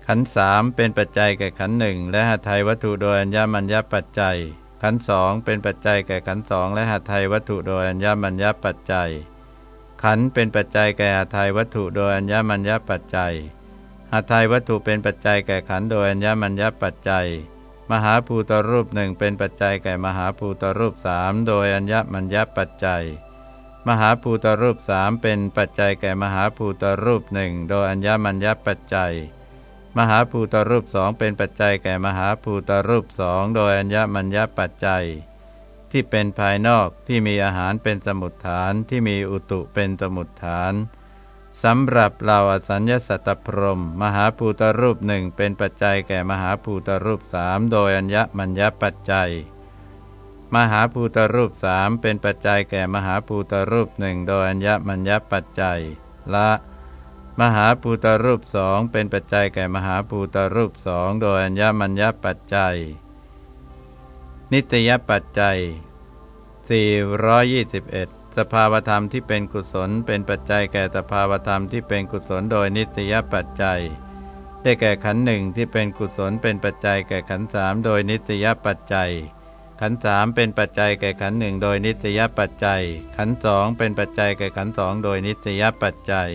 ขันสามเป็นปัจจัยแก่ขันหนึ่งและหัตถยวัตถุโดยอัญญมัญญปัจจัย ขันสองเป็นปัจจัยแก่ขันสองและหัตถยวัตถุโดยอัญญมัญญปัจจัย ขันเป็นปัจจัยแก่หัตถยวัตถุโดยอัญญมัญญปัจจัยหัตถยวัตถุเป็นปัจจัยแก่ขันโดยอัญญมัญญปัจจัยมหาภูตรูปหนึ่งเป็นปัจจัยแก่มหาภูตรูปสามโดยอัญญมัญญปัจจัย มหาภูตรูปสามเป็นปัจจัยแก่มหาภูตรูปหนึ่งโดยอัญญมัญญปัจจัย มหาภูตรูปสองเป็นปัจจัยแก่มหาภูตรูปสองโดยอัญญมัญญปัจจัย ที่เป็นภายนอกที่มีอาหารเป็นสมุดฐานที่มีอุตุเป็นสมุดฐานสำหรับเราอสัญญาสัตตพรม มหาภูตรูปหนึ่งเป็นปัจจัยแก่มหาภูตรูปสามโดยอัญญมัญญปัจจัย มหาภูตรูปสามเป็นปัจจัยแก่มหาภูตรูปหนึ่งโดยอัญญมัญญปัจจัย ละ มหาภูตรูปสองเป็นปัจจัยแก่มหาภูตรูปสองโดยอัญญมัญญปัจจัย นิตยปัจจัย 421 สภาวธรรมที่เป็นกุศลเป็นปัจจัยแก่สภาวธรรมที่เป็นกุศลโดยนิตยปัจจัยได้แก่ขันหนึ่งที่เป็นกุศลเป็นปัจจัยแก่ขันสามโดยนิตยปัจจัย ขันสามเป็นปัจจัยแก่ขันหนึ่งโดยนิสยปัจจัย ขันสองเป็นปัจจัยแก่ขันสองโดยนิสยปัจจัย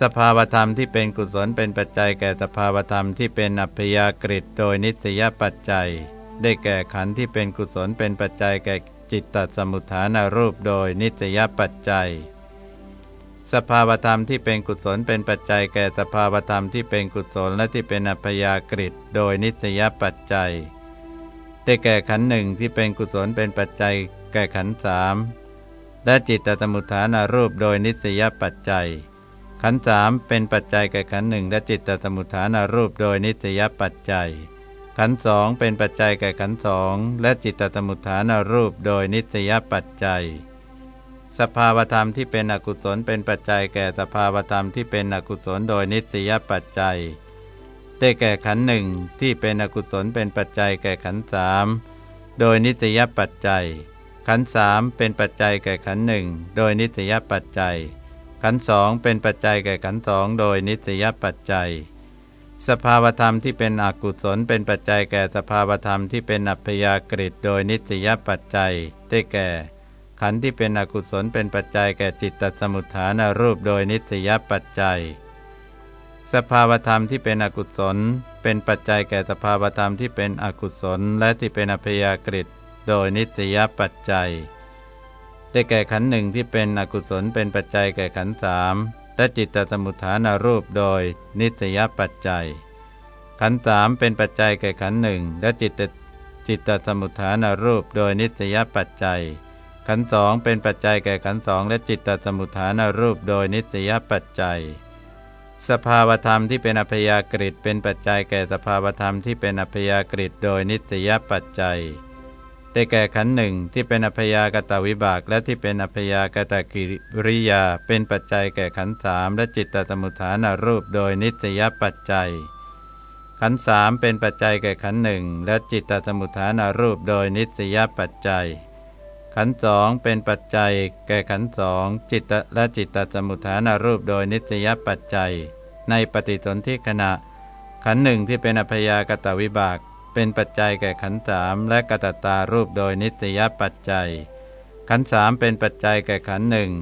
สภาวธรรมที่เป็นกุศลเป็นปัจจัยแก่สภาวธรรมที่เป็นอัพยากฤิโดยนิสยปัจจัย ได้แก่ขันที่เป็นกุศลเป็นปัจจัยแก่จิตตสมุทฐานรูปโดยนิสยปัจจัย สภาวธรรมที่เป็นกุศลเป็นปัจจัยแก่สภาวธรรมที่เป็นกุศลและที่เป็นอัพยากฤิโดยนิสยปัจจัย ได้แก่ขันหนึ่งที่เป็นกุศลเป็นปัจจัย แก่ขันสามและจิตตสมุทฐานารูปโดยนิสยปัจจัย ขันสามเป็นปัจจัยแก่ขันหนึ่งและจิตตสมุทฐานารูปโดยนิสยปัจจัย ขันสองเป็นปัจจัยแก่ขันสองและจิตตสมุทฐานารูปโดยนิสยปัจจัย สภาวธรรมที่เป็นอกุศลเป็นปัจจัยแก่สภาวธรรมที่เป็นอกุศลโดยนิสยปัจจัย ได้แก่ขันหนึ่งที่เป็นอกุศลเป็นปัจจัยแก่ขันสามโดยนิสยปัจจัย ขันสามเป็นปัจจัยแก่ขันหนึ่งโดยนิสยปัจจัย ขันสองเป็นปัจจัยแก่ขันสองโดยนิสยปัจจัย สภาวธรรมที่เป็นอกุศลเป็นปัจจัยแก่สภาวธรรมที่เป็นอัพยากฤิโดยนิสยปัจจัย ได้แก่ ขันธ์ที่เป็นอกุศลเป็นปัจจัยแก่จิตตสมุทฐานรูปโดยนิสยปัจจัย สภาวธรรมที่เป็นอกุศล เป็นปัจจัยแก่สภาวธรรมที่เป็นอกุศล และที่เป็นอัพยากฤิโดยนิสยปัจจัย ได้แก่ขันธ์หนึ่งที่เป็นอกุศลเป็นปัจจัยแก่ขันธ์สามและจิตตสมุทฐานรูปโดยนิสยปัจจัย ขันธ์สามเป็นปัจจัยแก่ขันธ์หนึ่งและจิตตจิตตสมุทฐานรูปโดยนิสยปัจจัย ขันสองเป็นปัจจัยแก่ขันสองและจิตตสมุทฐานรูปโดยนิสยปัจจัย สภาวธรรมที่เป็นอัพยากฤิตเป็นปัจจัยแก่สภาวธรรมที่เป็นอัพยากฤิตโดยนิสยปัจจัย ได้แก่ขันหนึ่งที่เป็นอัพยากตวิบาก และที่เป็นอัพยากตกิริยา เป็นปัจจัยแก่ขันสามและจิตตสมุทฐานรูปโดยนิสยปัจจัย ขันสามเป็นปัจจัยแก่ขันหนึ่งและจิตตสมุทฐานรูปโดยนิสยปัจจัย ขันสองเป็นปัจจัย แก่ขันสองจิตและจิตตสมุทฐานรูปโดยนิสยปัจจัย ในปฏิสนธิขณะ ขันหนึ่งที่เป็นอพยากตวิบาก เป็นปัจจัยแก่ขันสามและกตตารูปโดยนิสยปัจจัย ขันสามเป็นปัจจัยแก่ขันหนึ่ง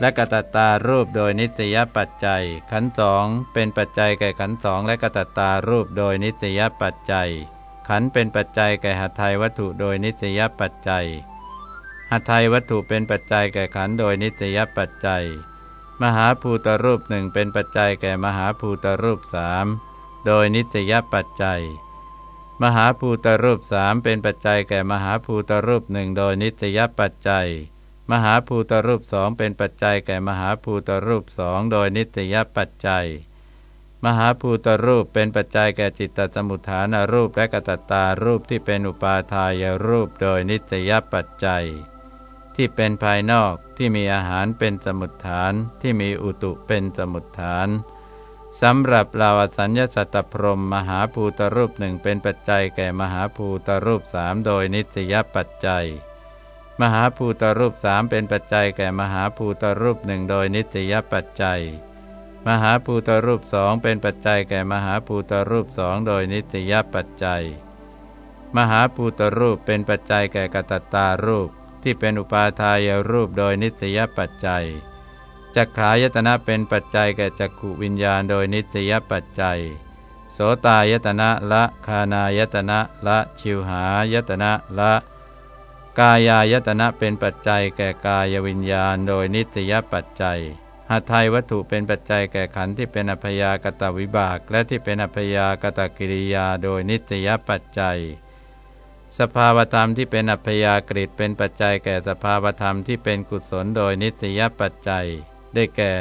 และกตตารูปโดยนิสยปัจจัย ขันสองเป็นปัจจัยแก่ขันสองและกตตารูปโดยนิสยปัจจัย ขันเป็นปัจจัยแก่หัตถยวัตถุโดยนิสยปัจจัยหัตถยวัตถุเป็นปัจจัยแก่ขันโดยนิสยปัจจัย มหาภูตรูปหนึ่งเป็นปัจจัยแก่มหาภูตรูปสามโดยนิสยปัจจัย มหาภูตรูปสามเป็นปัจจัยแก่มหาภูตรูปหนึ่งโดยนิสยปัจจัย มหาภูตรูปสองเป็นปัจจัยแก่มหาภูตรูปสองโดยนิสยปัจจัย มหาภูตรูปเป็นปัจจัยแก่จิตตสมุทฐานรูปและกตตารูปที่เป็นอุปาทายรูปโดยนิสยปัจจัย ที่เป็นภายนอกที่มีอาหารเป็นสมุทฐานที่มีอุตุเป็นสมุทฐานสำหรับเราอสัญญาสัตตพรมมหาภูตรูปหนึ่งเป็นปัจจัยแก่มหาภูตรูปสามโดยนิสยปัจจัย มหาภูตรูปสามเป็นปัจจัยแก่มหาภูตรูปหนึ่งโดยนิสยปัจจัย มหาภูตรูปสองเป็นปัจจัยแก่มหาภูตรูปสองโดยนิสยปัจจัย มหาภูตรูปเป็นปัจจัยแก่กตตารูป ที่เป็นอุปาทายรูปโดยนิสยปัจจัยจักขายตนะเป็นปัจจัยแก่จักขุวิญญาณโดยนิสยปัจจัย โสตายตนะละคานายตนะละชิวหายตนะละกายายตนะเป็นปัจจัยแก่กายวิญญาณโดยนิสยปัจจัย หาไทยวัตถุเป็นปัจจัยแก่ขันธ์ที่เป็นอัพยากตวิบาก และที่เป็นอัพยากตกิริยาโดยนิตยปัจจัย สภาวธรรมที่เป็นอัพยากฤิเป็นปัจจัยแก่สภาวธรรมที่เป็นกุศลโดยนิตยปัจจัย ได้แก่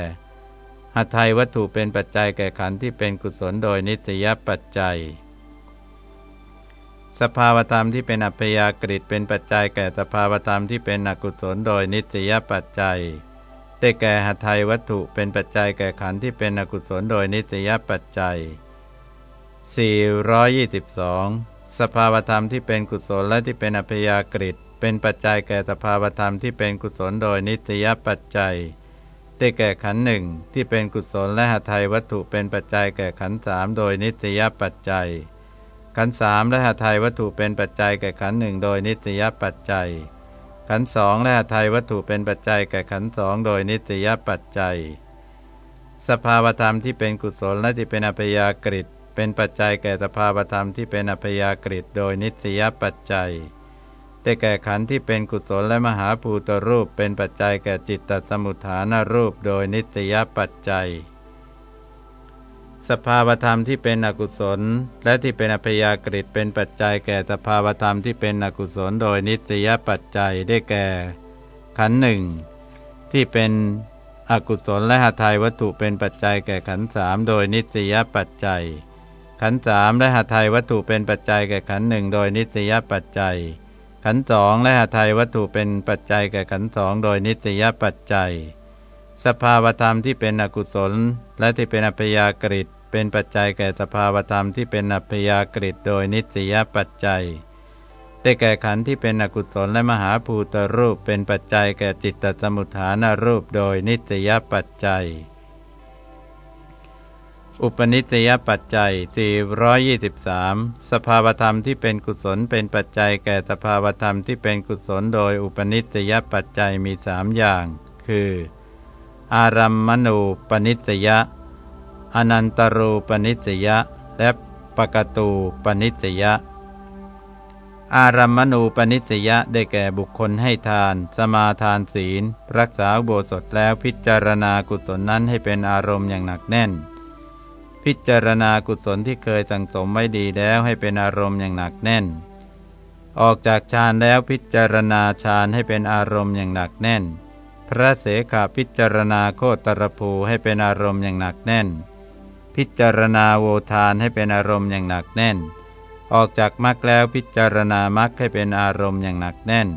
หาไทยวัตถุเป็นปัจจัยแก่ขันธ์ที่เป็นกุศลโดยนิตยปัจจัยสภาวธรรมที่เป็นอัพยากฤิเป็นปัจจัยแก่สภาวธรรมที่เป็นอกุศลโดยนิตยปัจจัย ได้แก่หัตถยวัตถุเป็นปัจจัยแก่ขันธ์ที่เป็นอกุศลโดยนิสยปัจจัย 422 สภาวธรรมที่เป็นกุศลและที่เป็นอัพยากฤิตเป็นปัจจัยแก่สภาวธรรมที่เป็นกุศลโดยนิสยปัจจัย ได้แก่ขันธ์หนึ่งที่เป็นกุศลและหัตถยวัตถุเป็นปัจจัยแก่ขันธ์สามโดยนิสยปัจจัย ขันธ์สามและหัตถยวัตถุเป็นปัจจัยแก่ขันธ์หนึ่งโดยนิสยปัจจัย ขันสองและไทยวัตถุเป็นปัจจัยแก่ขันสองโดยนิสยปัจจัย สภาวธรรมที่เป็นกุศลและที่เป็นอัพยากฤิตเป็นปัจจัยแก่สภาวธรรมที่เป็นอัพยากฤิตโดยนิสยปัจจัยได้แก่ขันธ์ที่เป็นกุศลและมหาภูตรูปเป็นปัจจัยแก่จิตตสมุทฐานรูปโดยนิสยปัจจัย สภาวธรรมที่เป็นอกุศล และที่เป็นอัพยากฤิเป็นปัจจัยแก่สภาวธรรมที่เป็นอกุศลโดยนิสยปัจจัยได้แก่ ขันหนึ่งที่เป็นอกุศลและหาทายวัตถุเป็นปัจจัยแก่ขันสามโดยนิสยปัจจัย ขันสามและหาทายวัตถุเป็นปัจจัยแก่ขันหนึ่งโดยนิสยปัจจัย ขันสองและหาไทยวัตถุเป็นปัจจัยแก่ขันสองโดยนิสยปัจจัย สภาวธรรมที่เป็นอกุศล และที่เป็นอัพยากฤิต เป็นปัจจัยแก่สภาวธรรมที่เป็นอัพยากฤิตโดยนิสยปัจจัย ได้แก่ขันธ์ที่เป็นอกุศลและมหาภูตรูปเป็นปัจจัยแก่จิตตสมุทฐานรูปโดยนิสยปัจจัย อุปนิสยปัจจัย 423 สภาวธรรมที่เป็นกุศลเป็นปัจจัยแก่สภาวธรรมที่เป็นกุศลโดยอุปนิสยปัจจัยมีสามอย่าง คือ อารัมมณูปนิสยะ อนันตรูปนิสยะและปกตูปนิสยะ อารัมมณูปนิสยะได้แก่บุคคลให้ทาน สมาทานศีล รักษาโบสถแล้วพิจารณากุศลนั้นให้เป็นอารมณ์อย่างหนักแน่น พิจารณากุศลที่เคยสั่งสมไว้ดีแล้วให้เป็นอารมณ์อย่างหนักแน่น ออกจากฌานแล้วพิจารณาฌานให้เป็นอารมณ์อย่างหนักแน่น พระเสขาพิจารณาโคตรภูให้เป็นอารมณ์อย่างหนักแน่น พิจารณาโวทานให้เป็นอารมณ์อย่างหนักแน่น ออกจากมรรคแล้วพิจารณามรรคให้เป็นอารมณ์อย่างหนักแน่น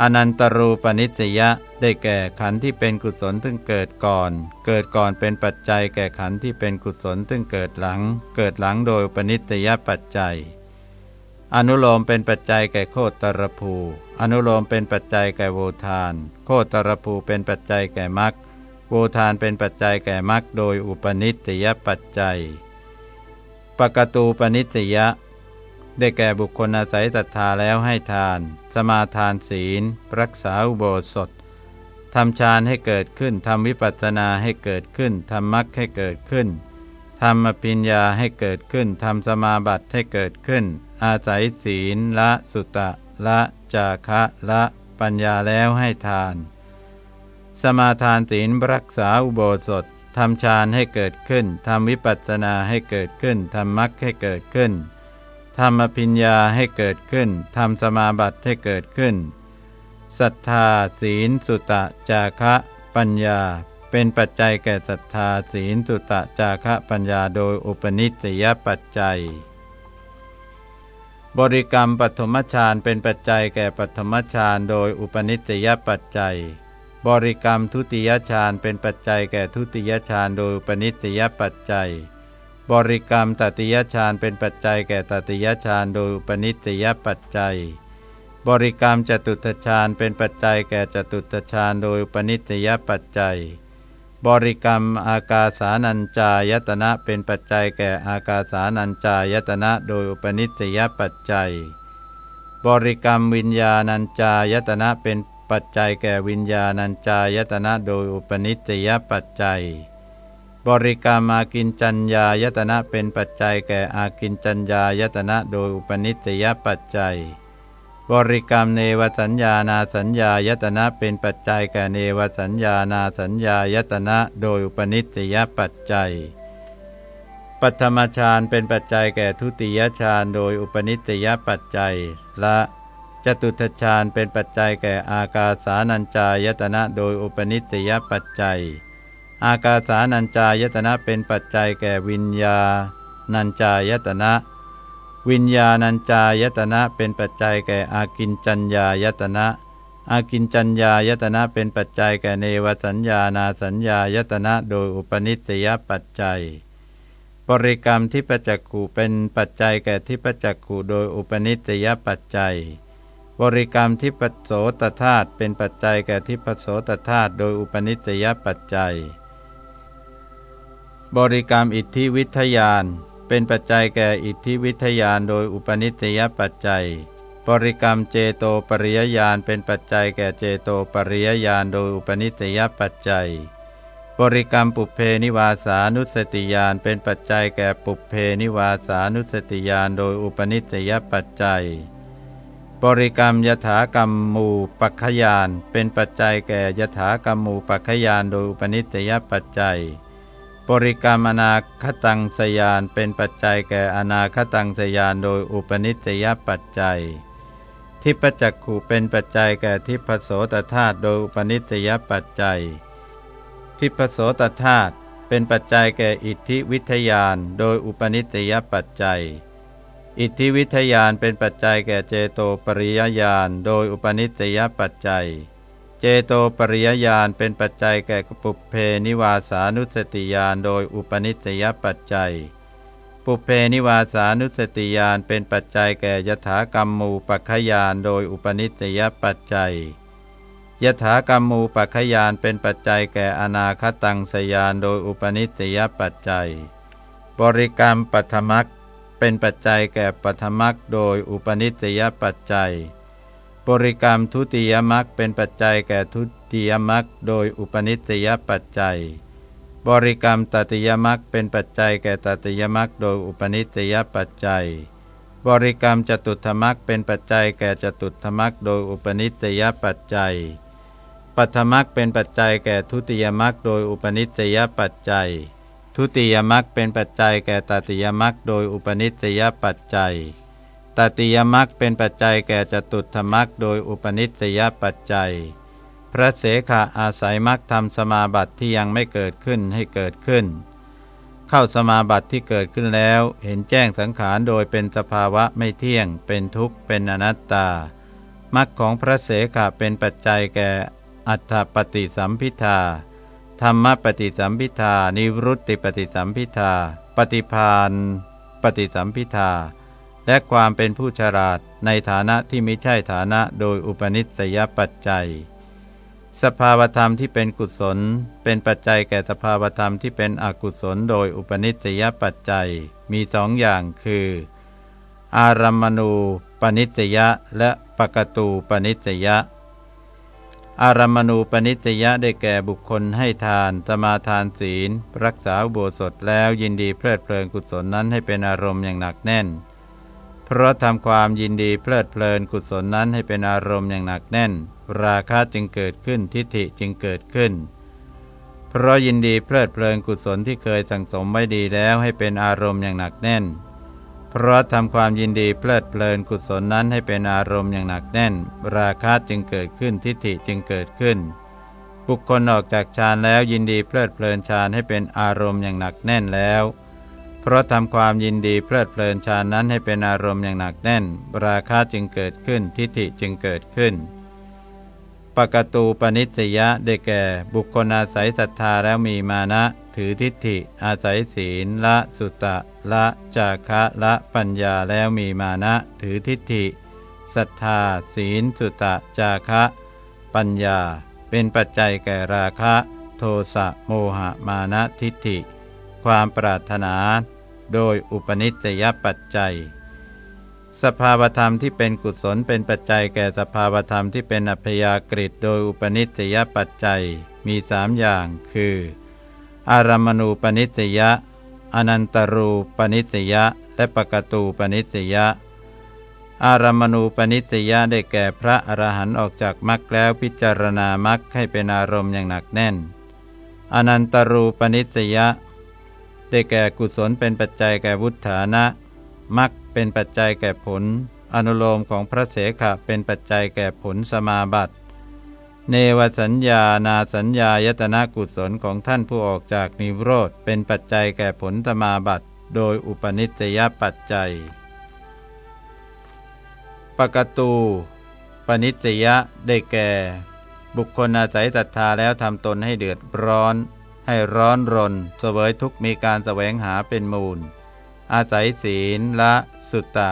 อนันตรูปนิสยะได้แก่ขันธ์ที่เป็นกุศลซึ่งเกิดก่อน เกิดก่อนเป็นปัจจัย แก่ขันธ์ที่เป็นกุศลซึ่งเกิดหลัง เกิดหลังโดยปนิสยปัจจัย อนุโลมเป็นปัจจัยแก่โคตรภู อนุโลมเป็นปัจจัยแก่โวทาน โคตรภูเป็นปัจจัยแก่มรรค โวทานเป็นปัจจัยแก่มรรคโดยอุปนิสยปัจจัย ปกตูปนิสยะ ได้แก่บุคคลอาศัยศรัทธาแล้วให้ทาน สมาทานศีล รักษาอุโบสถทำฌานให้เกิดขึ้นทำวิปัสสนาให้เกิดขึ้นทำมรรคให้เกิดขึ้นทำอภิญญาให้เกิดขึ้นทำสมาบัติให้เกิดขึ้น อาศัยศีลละสุตะละจาคะละปัญญาแล้วให้ทาน สมาทานศีลรักษาอุโบสถทำฌานให้เกิดขึ้นทำวิปัสสนาให้เกิดขึ้นทำมรรคให้เกิดขึ้นทำอภิญญาให้เกิดขึ้นทำสมาบัติให้เกิดขึ้นศรัทธา ศีลสุตะจาคะ ปัญญา เป็นปัจจัยแก่ศรัทธาศีลสุตะจาคะปัญญาโดยอุปนิสัยปัจจัย บริกรรมปฐมฌานเป็นปัจจัยแก่ปฐมฌานโดยอุปนิสัยปัจจัย บริกรรมทุติยฌานเป็นปัจจัยแก่ทุติยฌานโดยปนิสยปัจจัย บริกรรมตติยฌานเป็นปัจจัยแก่ตติยฌานโดยปนิสยปัจจัย บริกรรมจตุตฌานเป็นปัจจัยแก่จตุตฌานโดยปนิสยปัจจัย บริกรรมอากาสานัญจายตนะเป็นปัจจัยแก่อากาสานัญจายตนะโดยอุปนิสยปัจจัย บริกรรมวิญญาณัญจายตนะเป็น ปัจจัยแก่วิญญาณัญจายตนะโดยอุปนิสยปัจจัย บริกรรมอากินจัญญายตนะเป็นปัจจัยแก่อากินจัญญายตนะโดยอุปนิสยปัจจัย บริกรรมเนวสัญญานาสัญญายตนะเป็นปัจจัยแก่เนวสัญญานาสัญญายตนะโดยอุปนิสยปัจจัยปัทมฌานเป็นปัจจัยแก่ทุติยฌานโดยอุปนิสยปัจจัย ละ จตุทฌานเป็นปัจจัยแก่อากาสานัญจายตนะโดยอุปนิสยปัจจัย อากาสานัญจายตนะเป็นปัจจัยแก่วิญญาณัญจายตนะ วิญญาณัญจายตนะเป็นปัจจัยแก่อากินจัญญายตนะ อากินจัญญายตนะเป็นปัจจัยแก่เนวสัญญานาสัญญายตนะโดยอุปนิสยปัจจัยบริกรรมที่ประจักขูเป็นปัจจัยแก่ที่ประจักขูโดยอุปนิสยปัจจัย บริกรรมที่ปโสตธาตุเป็นปัจจัยแก่ที่ปโสตธาตุโดยอุปนิสยปัจจัย บริกรรมอิทธิวิทยาน เป็นปัจจัยแก่อิทธิวิทยานโดยอุปนิสยปัจจัย บริกรรมเจโตปริยญาณเป็นปัจจัยแก่เจโตปริยญาณโดยอุปนิสยปัจจัย บริกรรมปุเพนิวาสานุสติญาณเป็นปัจจัยแก่ปุเพนิวาสานุสติญาณโดยอุปนิสยปัจจัย บริกรรมยถากรรมมูปัคยานเป็นปัจจัยแก่ยถากรรมมูปัคยานโดยอุปนิสยปัจจัย บริกรรมอนาคตังสยานเป็นปัจจัยแก่อนาคตังสยานโดยอุปนิสยปัจจัย ทิพจักขูเป็นปัจจัยแก่ทิพโสตธาตุโดยอุปนิสยปัจจัย ทิพโสตธาตุเป็นปัจจัยแก่อิทธิวิทยานโดยอุปนิสยปัจจัย อิทธิวิทยานเป็นปัจจัยแก่เจโตปริยญาณโดยอุปนิสยปัจจัย เจโตปริยญาณเป็นปัจจัยแก่ปุเพนิวาสานุสติญาณโดยอุปนิสยปัจจัย ปุเพนิวาสานุสติญาณเป็นปัจจัยแก่ยถากรรมมูปัคยานโดยอุปนิสยปัจจัยยถากรรมูปัคยานเป็นปัจจัยแก่อนาคตังสยานโดยอุปนิสยปัจจัย บริกรรมปัทมัก เป็นปัจจัยแก่ปัทมักโดยอุปนิสยปัจจัย บริกรรมทุติยมักเป็นปัจจัยแก่ทุติยมักโดยอุปนิสยปัจจัย บริกรรมตติยมักเป็นปัจจัยแก่ตติยมักโดยอุปนิสยปัจจัย บริกรรมจตุธมักเป็นปัจจัยแก่จตุธมักโดยอุปนิสยปัจจัย ปัทมักเป็นปัจจัยแก่ทุติยมักโดยอุปนิสยปัจจัย ทุติยมรักเป็นปัจจัยแก่ตติยมรักโดยอุปนิสยปัจจัย ตติยมรักเป็นปัจจัยแก่จตุธมักโดยอุปนิสยปัจจัย พระเสขาอาศัยมรักทำสมาบัติที่ยังไม่เกิดขึ้นให้เกิดขึ้น เข้าสมาบัติที่เกิดขึ้นแล้ว เห็นแจ้งสังขารโดยเป็นสภาวะไม่เที่ยง เป็นทุกข์เป็นอนัตตามรักของพระเสขาเป็นปัจจัยแก่อัฏฐปฏิสัมพิทา ธรรมปฏิสัมพิทา นิรุตติปฏิสัมพิทา ปฏิพานปฏิสัมพิทา และความเป็นผู้ฉลาดในฐานะที่ไม่ใช่ฐานะโดยอุปนิสัยปัจจัย สภาวธรรมที่เป็นกุศล เป็นปัจจัยแก่สภาวธรรมที่เป็นอกุศลโดยอุปนิสัยปัจจัย มีสองอย่างคือ อารัมมณูปนิสยะและปกตูปนิสยะ อารมณูปนิสยะได้แก่บุคคลให้ทาน สมาทานศีล รักษาโบสถแล้วยินดีเพลิดเพลินกุศลนั้นให้เป็นอารมณ์อย่างหนักแน่น เพราะทำความยินดีเพลิดเพลินกุศลนั้นให้เป็นอารมณ์อย่างหนักแน่น ราคะจึงเกิดขึ้นทิฏฐิจึงเกิดขึ้น เพราะยินดีเพลิดเพลินกุศลที่เคยสั่งสมไว้ดีแล้วให้เป็นอารมณ์อย่างหนักแน่น พราะทำความยินดีเพลิดเพลินกุศลนั้นให้เป็นอารมณ์อย่างหนักแน่น ราคะจึงเกิดขึ้นทิฏฐิจึงเกิดขึ้น บุคคลออกจากฌานแล้วยินดีเพลิดเพลินฌานให้เป็นอารมณ์อย่างหนักแน่นแล้ว เพราะทำความยินดีเพลิดเพลินฌานนั้นให้เป็นอารมณ์อย่างหนักแน่น ราคะจึงเกิดขึ้นทิฏฐิจึงเกิดขึ้น ปกตูปนิสยะได้แก่ บุคคลอาศัยศรัทธาแล้วมีมานะ ถือทิฏฐิ อาศัยศีลละสุตะละจาคะละปัญญาแล้วมีมานะ ถือทิฏฐิศรัทธา ศีลสุตะจาคะ ปัญญา เป็นปัจจัยแก่ราคะ โทสะโมหะมานะทิฏฐิ ความปรารถนา โดยอุปนิสยปัจจัย สภาวธรรมที่เป็นกุศลเป็นปัจจัยแก่สภาวธรรมที่เป็นอัพยากฤิโดยอุปนิสยปัจจัยมีสามอย่าง คือ อารามณูปนิสยะอนันตรูปนิสยะและปกตูปนิสยะ อารามณูปนิสยะได้แก่พระอรหันต์ออกจากมรรคแล้วพิจารณามรรคให้เป็นอารมณ์อย่างหนักแน่น อนันตรูปนิสยะ ได้แก่กุศลเป็นปัจจัยแก่วุฒานะมรรค เป็นปัจจัยแก่ผล อนุโลมของพระเสขะเป็นปัจจัยแก่ผลสมาบัติ เนวสัญญานาสัญญายตนะกุศลของท่านผู้ออกจากนิโรธเป็นปัจจัยแก่ผลธมาบัตโดยอุปนิสยปัจจัย ปกตูปนิสยะได้แก่ บุคคลอาศัยศรัทธาแล้วทำตนให้เดือดร้อน ให้ร้อนรน เสวยทุกมีการแสวงหาเป็นมูล อาศัยศีลละ สุตตะ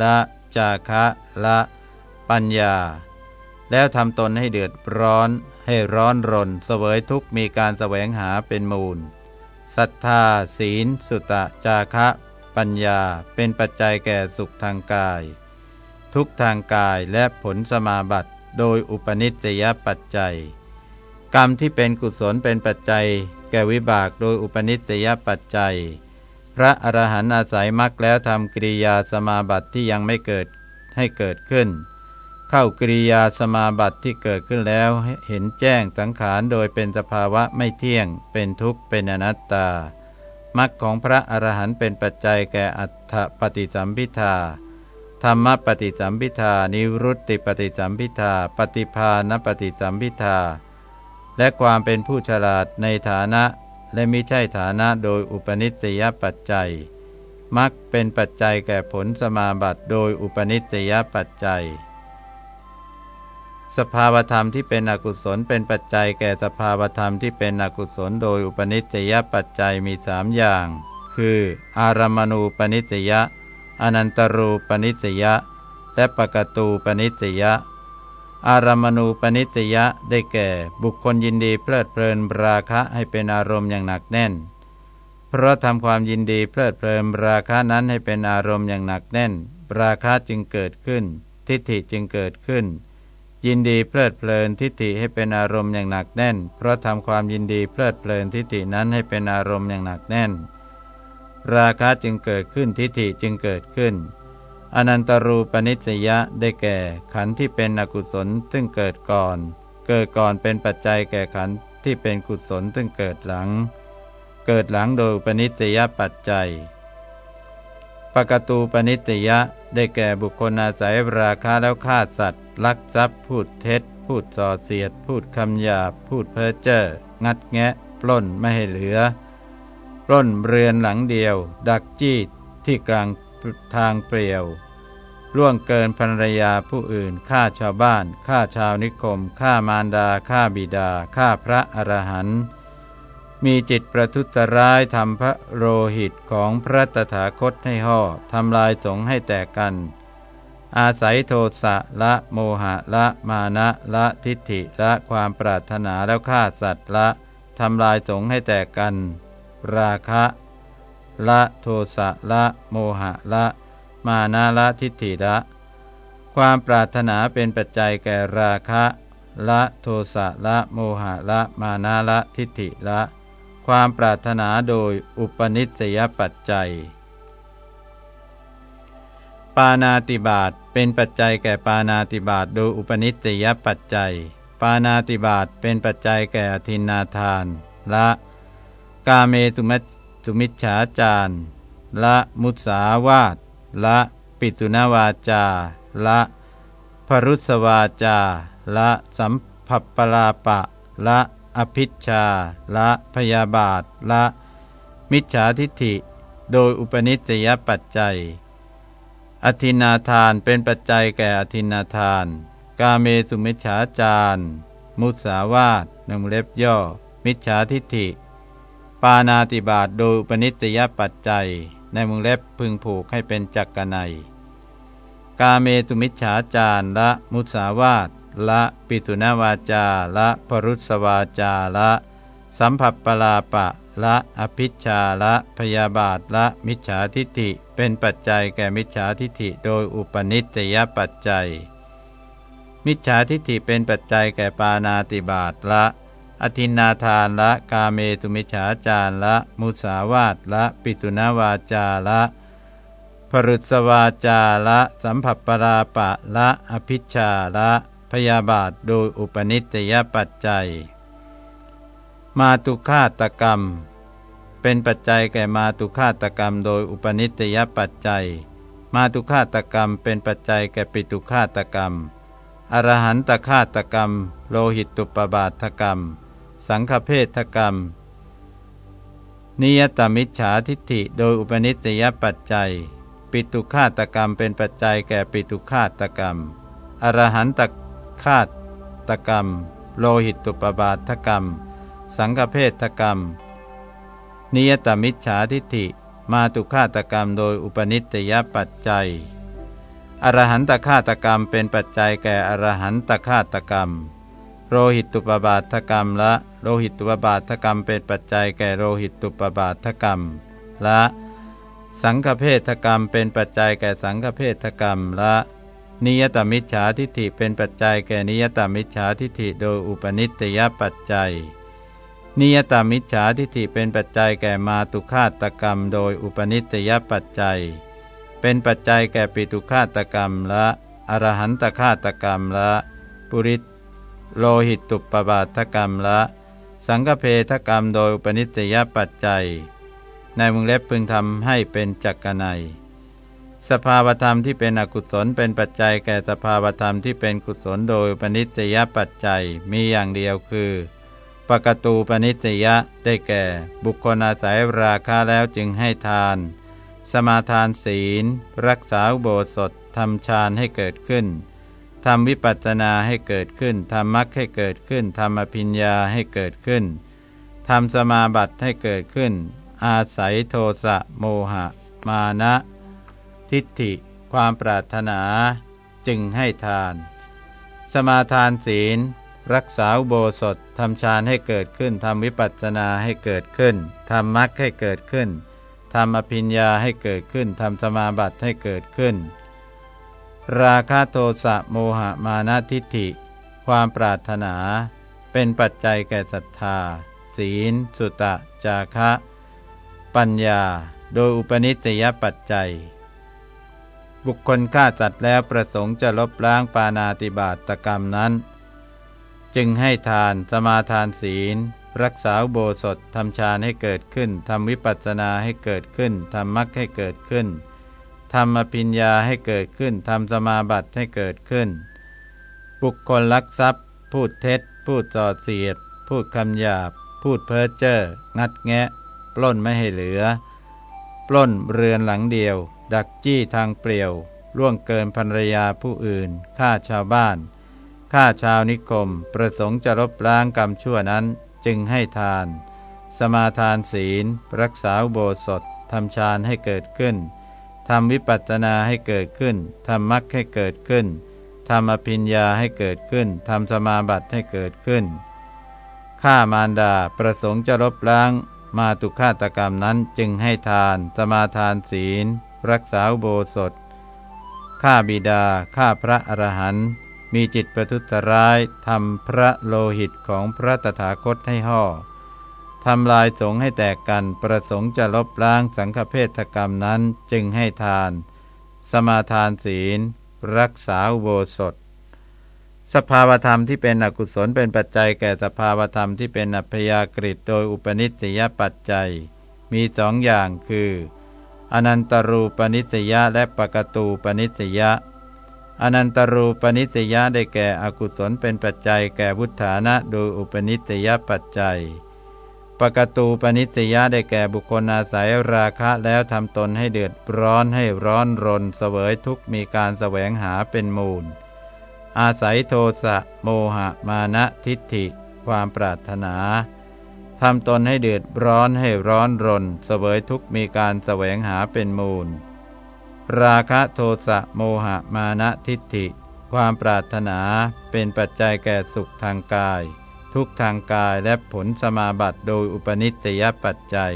ละ จาคะละ ปัญญา แล้วทำตนให้เดือดร้อน ให้ร้อนรนเสวยทุกมีการแสวงหาเป็นมูลศรัทธา ศีล สุตะ จาคะ ปัญญาเป็นปัจจัยแก่สุขทางกาย ทุกทางกายและผลสมาบัติโดยอุปนิสัยปัจจัย กรรมที่เป็นกุศลเป็นปัจจัย แก่วิบากโดยอุปนิสัยปัจจัย พระอรหันต์อาศัยมรรคแล้วทำกิริยาสมาบัติที่ยังไม่เกิดให้เกิดขึ้น เข้ากิริยาสมาบัติที่เกิดขึ้นแล้วเห็นแจ้งสังขารโดยเป็นสภาวะไม่เที่ยง เป็นทุกข์เป็นอนัตตามรรคของพระอรหันต์เป็นปัจจัยแก่อัฏฐปฏิสัมพิทาธรรมปฏิสัมพิทานิรุตติปฏิสัมพิทาปฏิภาณปฏิสัมพิทาและความเป็นผู้ฉลาดในฐานะ และมิใช่ฐานะโดยอุปนิสัยปัจจัยมักเป็นปัจจัยแก่ผลสมาบัติโดยอุปนิสัยปัจจัย สภาวธรรมที่เป็นอกุศลเป็นปัจจัยแก่สภาวธรรมที่เป็นอกุศลโดยอุปนิสัยปัจจัยมีสามอย่าง คือ อารามณูปนิสยอนันตรูปนิสยและปกตูปนิสย อารามณูปนิสยะได้แก่ บุคคลยินดีเพลิดเพลินราคะให้เป็นอารมณ์อย่างหนักแน่น เพราะทำความยินดีเพลิดเพลินราคะนั้นให้เป็นอารมณ์อย่างหนักแน่น ราคะจึงเกิดขึ้น ทิฏฐิจึงเกิดขึ้น ยินดีเพลิดเพลินทิฏฐิให้เป็นอารมณ์อย่างหนักแน่น เพราะทำความยินดีเพลิดเพลินทิฏฐินั้นให้เป็นอารมณ์อย่างหนักแน่น ราคะจึงเกิดขึ้นทิฏฐิจึงเกิดขึ้น อนันตรูปนิสยะได้แก่ ขันธ์ที่เป็นอกุศลซึ่งเกิดก่อน เกิดก่อนเป็นปัจจัยแก่ขันธ์ที่เป็นกุศลซึ่งเกิดหลัง เกิดหลังโดยปนิสยปัจจัยปกตูปนิสยะได้แก่บุคคลอาศัยราคาแล้วฆ่าสัตว์ ลักทรัพย์พูดเท็จ พูดส่อเสียด พูดคำหยาบพูดเพ้อเจ้องัดแงะ ปล้นไม่ให้เหลือ ปล้นเรือนหลังเดียว ดักจี้ที่กลาง ทางเปลี่ยวล่วงเกินภรรยาผู้อื่นฆ่าชาวบ้านฆ่าชาวนิคมฆ่ามารดาฆ่าบิดาฆ่าพระอรหันต์มีจิตประทุษร้ายทำพระโรหิตของพระตถาคตให้ห่อทำลายสงให้แตกกัน อาศัยโทสะละโมหะละมานะละทิฏฐิละความปรารถนาแล้วฆ่าสัตว์ละทำลายสงให้แตกกัน ราคะ ละโทสะละโมหะละ มานาละทิฏฐิละ ความปรารถนาเป็นปัจจัยแก่ราคะ ละโทสะละโมหะละมานาละทิฏฐิละ ความปรารถนาโดยอุปนิสัยปัจจัย ปานาติบาตเป็นปัจจัยแก่ปานาติบาตโดยอุปนิสัยปัจจัย ปานาติบาตเป็นปัจจัยแก่อธินนาทาน ละ กาเมสุมั สุมิชฉาจารละมุสาวาตละปิตุนาวาจา ละพรุสวาจา ละสัมผัปปลาปะ ละอภิชา ละพยาบาท ละ มิจฉาทิฏฐิ โดยอุปนิสัยปัจจัย อธินาทานเป็นปัจจัยแก่อธินาทาน กาเมสุมิจฉาจาร มุสาวาทนงเล็บย่อ มิจฉาทิฏฐิ ปานาติบาตโดยอุปนิสัยปัจจัย ในมุงเล็บพึงผูกให้เป็นจักกนัย กาเมตุมิชฉาจารละมุสาวาตละปิสุนาวาจาละปรุสวาจาละ สัมผัสปลาปะละอภิชาละพยาบาทละมิจฉาทิฏฐิเป็นปัจจัยแก่มิจฉาทิฏฐิโดยอุปนิสยปัจจัย มิจฉาทิฏฐิเป็นปัจจัยแก่ปานาติบาตละ อธินนาทานละกาเมตุมิฉาจารละ มุสาวาตละปิตุนาวาจาละพรุสวาจาละ สัมผัสปราปะละ อภิชาละ พยาบาทโดยอุปนิสยปัจจัย มาตุฆาตกรรม เป็นปัจจัยแก่มาตุฆาตกรรม โดยอุปนิสยปัจจัย มาตุฆาตกรรมเป็นปัจจัยแก่ปิตุฆาตกรรม อรหันตฆาตกรรม โลหิตตุปบาทกรรม สังฆเพทกรรม นิยตมิจฉาทิฏฐิโดยอุปนิสัยปัจจัย ปิตุฆาตกรรมเป็นปัจจัยแก่ปิตุฆาตกรรม อรหันตฆาตกรรม โลหิตตุปบาทกรรม สังฆเพทกรรม นิยตมิจฉาทิฏฐิมาตุฆาตกรรมโดยอุปนิสัยปัจจัยอรหันตฆาตกรรมเป็นปัจจัยแก่อรหันตฆาตกรรม โรหิตตุปบาทกรรมละโลหิตตุปบาทกรรมเป็นปัจจัยแก่โลหิตตุปบาทกรรมละสังฆเพศกรรมเป็นปัจจัยแก่สังฆเพศกรรมละนิยตมิจฉาทิฏฐิเป็นปัจจัยแก่นิยตมิจฉาทิฏฐิโดยอุปนิสยปัจจัย นิยตมิจฉาทิฏฐิเป็นปัจจัยแก่มาตุฆาตกรรม โดยอุปนิสยปัจจัย เป็นปัจจัยแก่ปิตุฆาตกรรมละอรหันตฆาตกรรมละ ปุริ โลหิตตุปปาทกรรมละ สังฆเพทกรรมโดยอุปนิสยปัจจัย ในวงเล็บพึงทำให้เป็นจักกนัยสภาวธรรมที่เป็นอกุศลเป็นปัจจัยแก่สภาวธรรมที่เป็นกุศลโดยปณิสยปัจจัยมีอย่างเดียวคือปกตูปนิสยะได้แก่ บุคคลอาศัยราคาแล้วจึงให้ทาน สมาทานศีล รักษาโบสถทำฌานให้เกิดขึ้น ทำวิปัสสนาให้เกิดขึ้นทำมรรคให้เกิดขึ้นทำอภิญญาให้เกิดขึ้นทำสมาบัติให้เกิดขึ้น อาศัยโทสะโมหะ มานะ ทิฏฐิ ความปรารถนาจึงให้ทาน สมาทานศีล รักษาโบสถทำฌานให้เกิดขึ้นทำวิปัสสนาให้เกิดขึ้นทำมรรคให้เกิดขึ้นทำอภิญญาให้เกิดขึ้นทำสมาบัติให้เกิดขึ้น ราคะโทสะโมหะมานะทิฏฐิ ความปรารถนา เป็นปัจจัยแก่ศรัทธา ศีล สุตะ จาคะ ปัญญา โดยอุปนิสัยปัจจัย บุคคลฆ่าสัตว์แล้วประสงค์จะลบล้างปานาติบาตกรรมนั้น จึงให้ทานสมาทานศีล รักษาโบสถทำฌานให้เกิดขึ้นทำวิปัสสนาให้เกิดขึ้นทำมรรคให้เกิดขึ้น ทำอภิญญาให้เกิดขึ้นทำสมาบัติให้เกิดขึ้น บุคคลลักทรัพย์ พูดเท็จ พูดส่อเสียด พูดคำหยาบ พูดเพ้อเจ้องัดแงะ ปล้นไม่ให้เหลือ ปล้นเรือนหลังเดียว ดักจี้ทางเปลี่ยวล่วงเกินภรรยาผู้อื่นฆ่าชาวบ้านฆ่าชาวนิคม ประสงค์จะลบล้างกรรมชั่วนั้นจึงให้ทาน สมาทานศีล รักษาโบสถทำฌานให้เกิดขึ้น ทำวิปัสสนาให้เกิดขึ้นทำมรรคให้เกิดขึ้นทำอภิญญาให้เกิดขึ้นทำสมาบัติให้เกิดขึ้นฆ่ามารดาประสงค์จะลบล้าง มาตุฆาตกรรมนั้นจึงให้ทาน สมาทานศีล รักษาโบสถฆ่าบิดาฆ่าพระอรหันต์มีจิตประทุษร้ายทำพระโลหิตของพระตถาคตให้ห่อ ทำลายสงให้แตกกันประสงค์จะลบล้างสังฆเพศกรรมนั้นจึงให้ทาน สมาทานศีล รักษาอุโบสถ สภาวธรรมที่เป็นอกุศลเป็นปัจจัยแก่สภาวธรรมที่เป็นอัพยากฤิโดยอุปนิสัยปัจจัย มีสองอย่างคือ อนันตรูปนิสยะและปกตูปนิสยะอนันตรูปนิสยะได้แก่อกุศลเป็นปัจจัยแก่พุทธานะโดยอุปนิสยปัจจัย ปกตูปนิสยะได้แก่บุคคลอาศัยราคะแล้วทำตนให้เดือดร้อนให้ร้อนรนเสวยทุกมีการแสวงหาเป็นมูล อาศัยโทสะโมหะมานะทิฏฐิ ความปรารถนาทำตนให้เดือดร้อนให้ร้อนรนเสวยทุกมีการแสวงหาเป็นมูล ราคะโทสะโมหะมานะทิฏฐิ ความปรารถนาเป็นปัจจัยแก่สุขทางกาย ทุกทางกายและผลสมาบัติโดยอุปนิสัยปัจจัย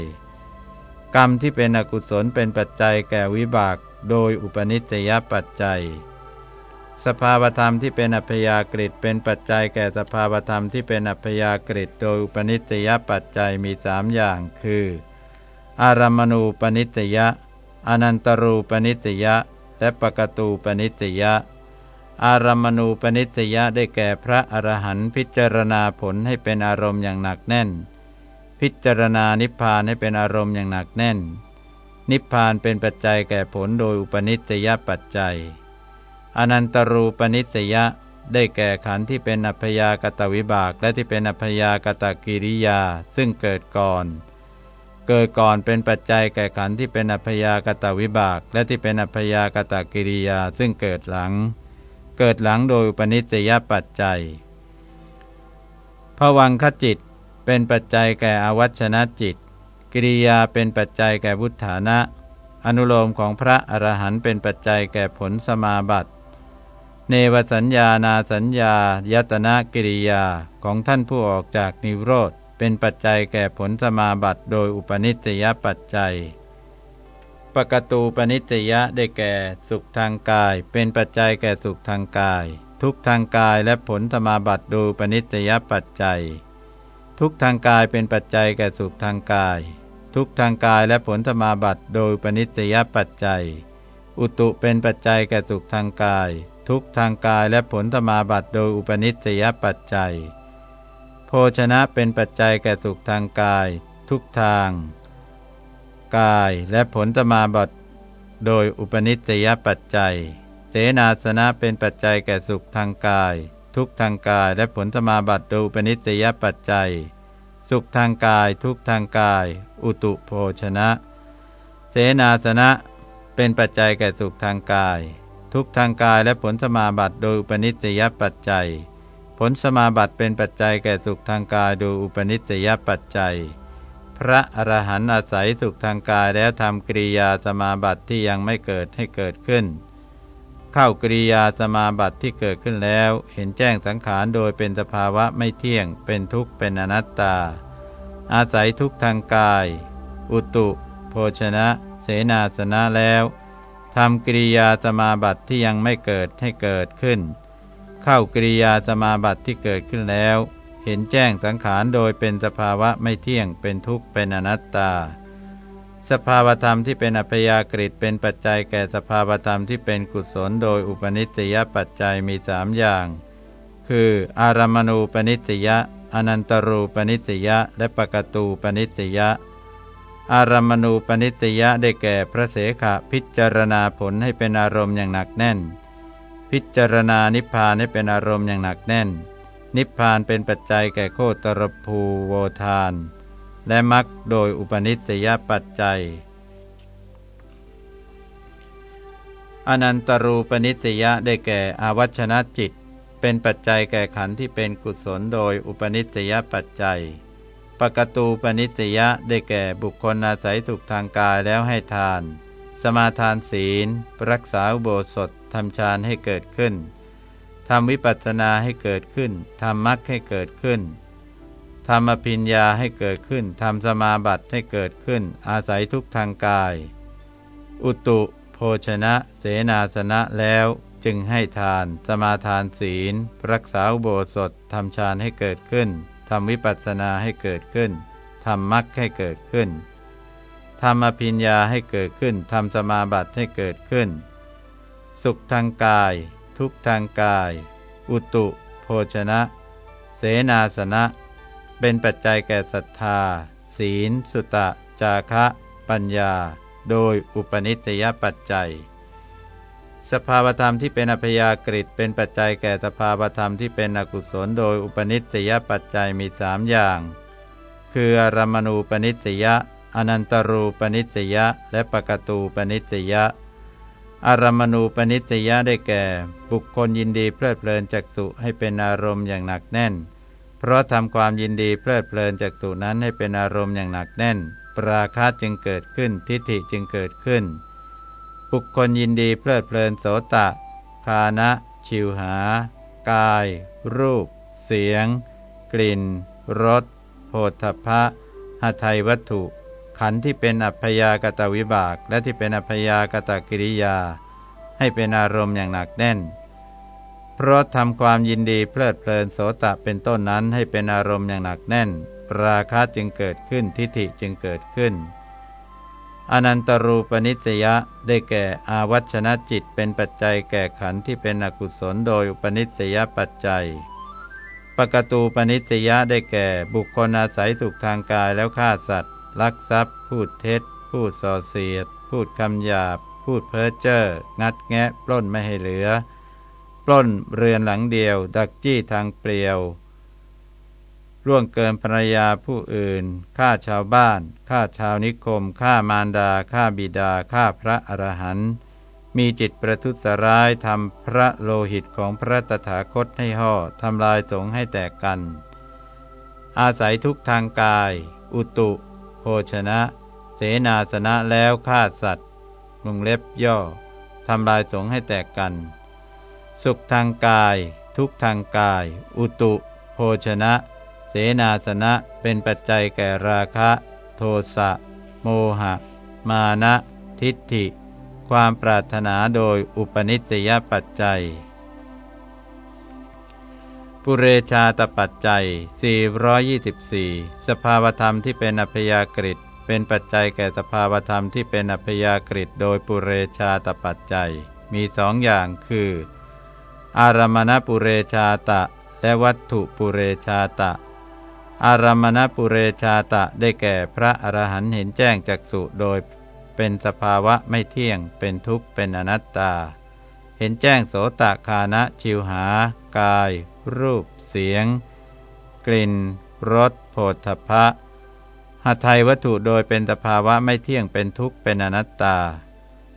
กรรมที่เป็นอกุศลเป็นปัจจัยแก่วิบากโดยอุปนิสัยปัจจัย สภาวธรรมที่เป็นอัพยากฤิเป็นปัจจัยแก่สภาวธรรมที่เป็นอัพยากฤิโดยอุปนิสัยปัจจัยมีสามอย่าง คือ อารามณูปนิสยอนันตรูปนิสยและปกตูปนิสย อารามณูปนิสยะได้แก่พระอรหันต์พิจารณาผลให้เป็นอารมณ์อย่างหนักแน่น พิจารณานิพพานให้เป็นอารมณ์อย่างหนักแน่น นิพพานเป็นปัจจัยแก่ผลโดยอุปนิสยปัจจัย อนันตรูปนิสยะได้แก่ขันธ์ที่เป็นอัพยากตวิบากและที่เป็นอัพยากตกิริยาซึ่งเกิดก่อน เกิดก่อนเป็นปัจจัยแก่ขันธ์ที่เป็นอัพยากตวิบาก และที่เป็นอัพยากตกิริยาซึ่งเกิดหลัง เกิดหลังโดยปณิจยปัจจัยภวังคจิตเป็นปัจจัยแก่อวัชนะจิต กิริยาเป็นปัจจัยแก่พุทธานะ อนุโลมของพระอรหันต์เป็นปัจจัยแก่ผลสมาบัติ เนวสัญญานาสัญญายตนะกิริยาของท่านผู้ออกจากนิโรธเป็นปัจจัยแก่ผลสมาบัติโดยอุปนิสยปัจจัย ปกตูปนิสยะได้แก่สุขทางกาย เป็นปัจจัยแก่สุขทางกาย ทุกทางกายและผลสมาบัติโดยปนิสยปัจจัย ทุกทางกายเป็นปัจจัยแก่สุขทางกาย ทุกทางกายและผลสมาบัติโดยปนิสยปัจจัย อุตุเป็นปัจจัยแก่สุขทางกาย ทุกทางกายและผลสมาบัติโดยอุปนิสยปัจจัย โภชนะเป็นปัจจัยแก่สุขทางกาย ทุกทาง กายและผลตมาบัติโดยอุปนิสัยปัจจัย เสนาสนะเป็นปัจจัยแก่สุขทางกาย ทุกทางกายและผลตมาบัติโดยอุปนิสัยปัจจัย สุขทางกายทุกทางกาย อุตุโภชนะ เสนาสนะเป็นปัจจัยแก่สุขทางกาย ทุกทางกายและผลสมาบัติโดยอุปนิสัยปัจจัย ผลสมาบัติเป็นปัจจัยแก่สุขทางกายโดยอุปนิสัยปัจจัย ระอรหันต์อาศัยสุขทางกายแล้วทำกิริยาสมาบัติที่ยังไม่เกิดให้เกิดขึ้น เข้ากิริยาสมาบัติที่เกิดขึ้นแล้ว เห็นแจ้งสังขารโดยเป็นสภาวะไม่เที่ยง เป็นทุกข์เป็นอนัตตา อาศัยทุกทางกาย อุตุ โภชนะ เสนาสนะแล้วทำกิริยาสมาบัติที่ยังไม่เกิดให้เกิดขึ้น เข้ากิริยาสมาบัติที่เกิดขึ้นแล้ว เห็นแจ้งสังขารโดยเป็นสภาวะไม่เที่ยงเป็นทุกข์เป็นอนัตตา สภาวธรรมที่เป็นอัพยากฤิเป็นปัจจัยแก่สภาวธรรมที่เป็นกุศลโดยอุปนิสยปัจจัยมีสามอย่าง คือ อารามณูปนิสยะอนันตรูปนิสยะและปกตูปนิสยะ อารามณูปนิสยะได้แก่พระเสขะพิจารณาผลให้เป็นอารมณ์อย่างหนักแน่น พิจารณานิพพานให้เป็นอารมณ์อย่างหนักแน่น นิพพานเป็นปัจจัยแก่โคตรภูโวทาน และมักโดยอุปนิสยปัจจัย อนันตรูปนิสยะได้แก่อาวัชนะจิต เป็นปัจจัยแก่ขันธ์ที่เป็นกุศลโดยอุปนิสยปัจจัย ปกตูปนิสยะได้แก่บุคคลอาศัยสุขทางกายแล้วให้ทาน สมาทานศีล รักษาอุโบสถทำฌานให้เกิดขึ้น ทำวิปัสสนาให้เกิดขึ้นทำมรรคให้เกิดขึ้นทำอภิญญาให้เกิดขึ้นทำสมาบัติให้เกิดขึ้น อาศัยทุกทางกาย อุตุโภชนะเสนาสนะแล้วจึงให้ทาน สมาทานศีล รักษาอุโบสถทำฌานให้เกิดขึ้นทำวิปัสสนาให้เกิดขึ้นทำมรรคให้เกิดขึ้นทำอภิญญาให้เกิดขึ้นทำสมาบัติให้เกิดขึ้น สุขทางกาย ทุกทางกาย อุตุโภชนะ เสนาสนะ เป็นปัจจัยแก่ศรัทธา ศีล สุตะ จาคะ ปัญญา โดยอุปนิสยปัจจัย สภาวธรรมที่เป็นอัพยากฤิเป็นปัจจัยแก่สภาวธรรมที่เป็นอกุศลโดยอุปนิสยปัจจัยมีสามอย่าง คืออารมณูปนิสยะอนันตรูปนิสยะและปกตูปนิสยะ อารมณูปนิสยะได้แก่ บุคคลยินดีเพลิดเพลินจักสุให้เป็นอารมณ์อย่างหนักแน่น เพราะทำความยินดีเพลิดเพลินจักสุนั้นให้เป็นอารมณ์อย่างหนักแน่น ปราคาจึงเกิดขึ้นทิฏฐิจึงเกิดขึ้น บุคคลยินดีเพลิดเพลินโสตะ คานะ ชิวหา กาย รูป เสียง กลิ่นรสโผฏฐพะหทัยวัตถุ ขันธ์ที่เป็นอัพยากตวิบาก และที่เป็นอัพยากตกิริยา ให้เป็นอารมณ์อย่างหนักแน่น เพราะทำความยินดีเพลิดเพลินโสตะเป็นต้นนั้นให้เป็นอารมณ์อย่างหนักแน่น ราคะจึงเกิดขึ้นทิฏฐิจึงเกิดขึ้น อนันตรูปนิสยะได้แก่อาวัชนะจิตเป็นปัจจัยแก่ขันธ์ที่เป็นอกุศลโดยอุปนิสยปัจจัยปกตูปนิสยะได้แก่บุคคลอาศัยสุขทางกายแล้วฆ่าสัตว์ ลักทรัพย์ พูดเท็จ พูดส่อเสียด พูดคำหยาบ พูดเพ้อเจ้องัดแงะ ปล้นไม่ให้เหลือ ปล้นเรือนหลังเดียว ดักจี้ทางเปลี่ยวล่วงเกินภรรยาผู้อื่นฆ่าชาวบ้านฆ่าชาวนิคมฆ่ามารดาฆ่าบิดาฆ่าพระอรหันต์มีจิตประทุษร้ายทำพระโลหิตของพระตถาคตให้ห่อทำลายสงให้แตกกัน อาศัยทุกทางกาย อุตุ โภชนะ เสนาสนะแล้วฆ่าสัตว์มุงเล็บย่อทำลายสงให้แตกกัน สุขทางกาย ทุกทางกาย อุตุ โภชนะ เสนาสนะเป็นปัจจัยแก่ราคะ โทสะ โมหะ มานะ ทิฏฐิ ความปรารถนาโดยอุปนิสัยปัจจัย ปุเรชาตปัจจัย 424 สภาวธรรมที่เป็นอัพยากฤิตเป็นปัจจัยแก่สภาวธรรมที่เป็นอัพยากฤิตโดยปุเรชาตปัจจัย มีสองอย่างคือ อารมณปุเรชาตะ และวัตถุปุเรชาตะ อารมณปุเรชาตะได้แก่พระอรหันต์เห็นแจ้งจักสุโดย เป็นสภาวะไม่เที่ยง เป็นทุกข์เป็นอนัตตา เห็นแจ้งโสตคานะชิวหากาย รูปเสียง กลิ่นรสโผฏฐพะหหาไทยวัตถุโดยเป็นสภาวะไม่เที่ยงเป็นทุกข์เป็นอนัตตา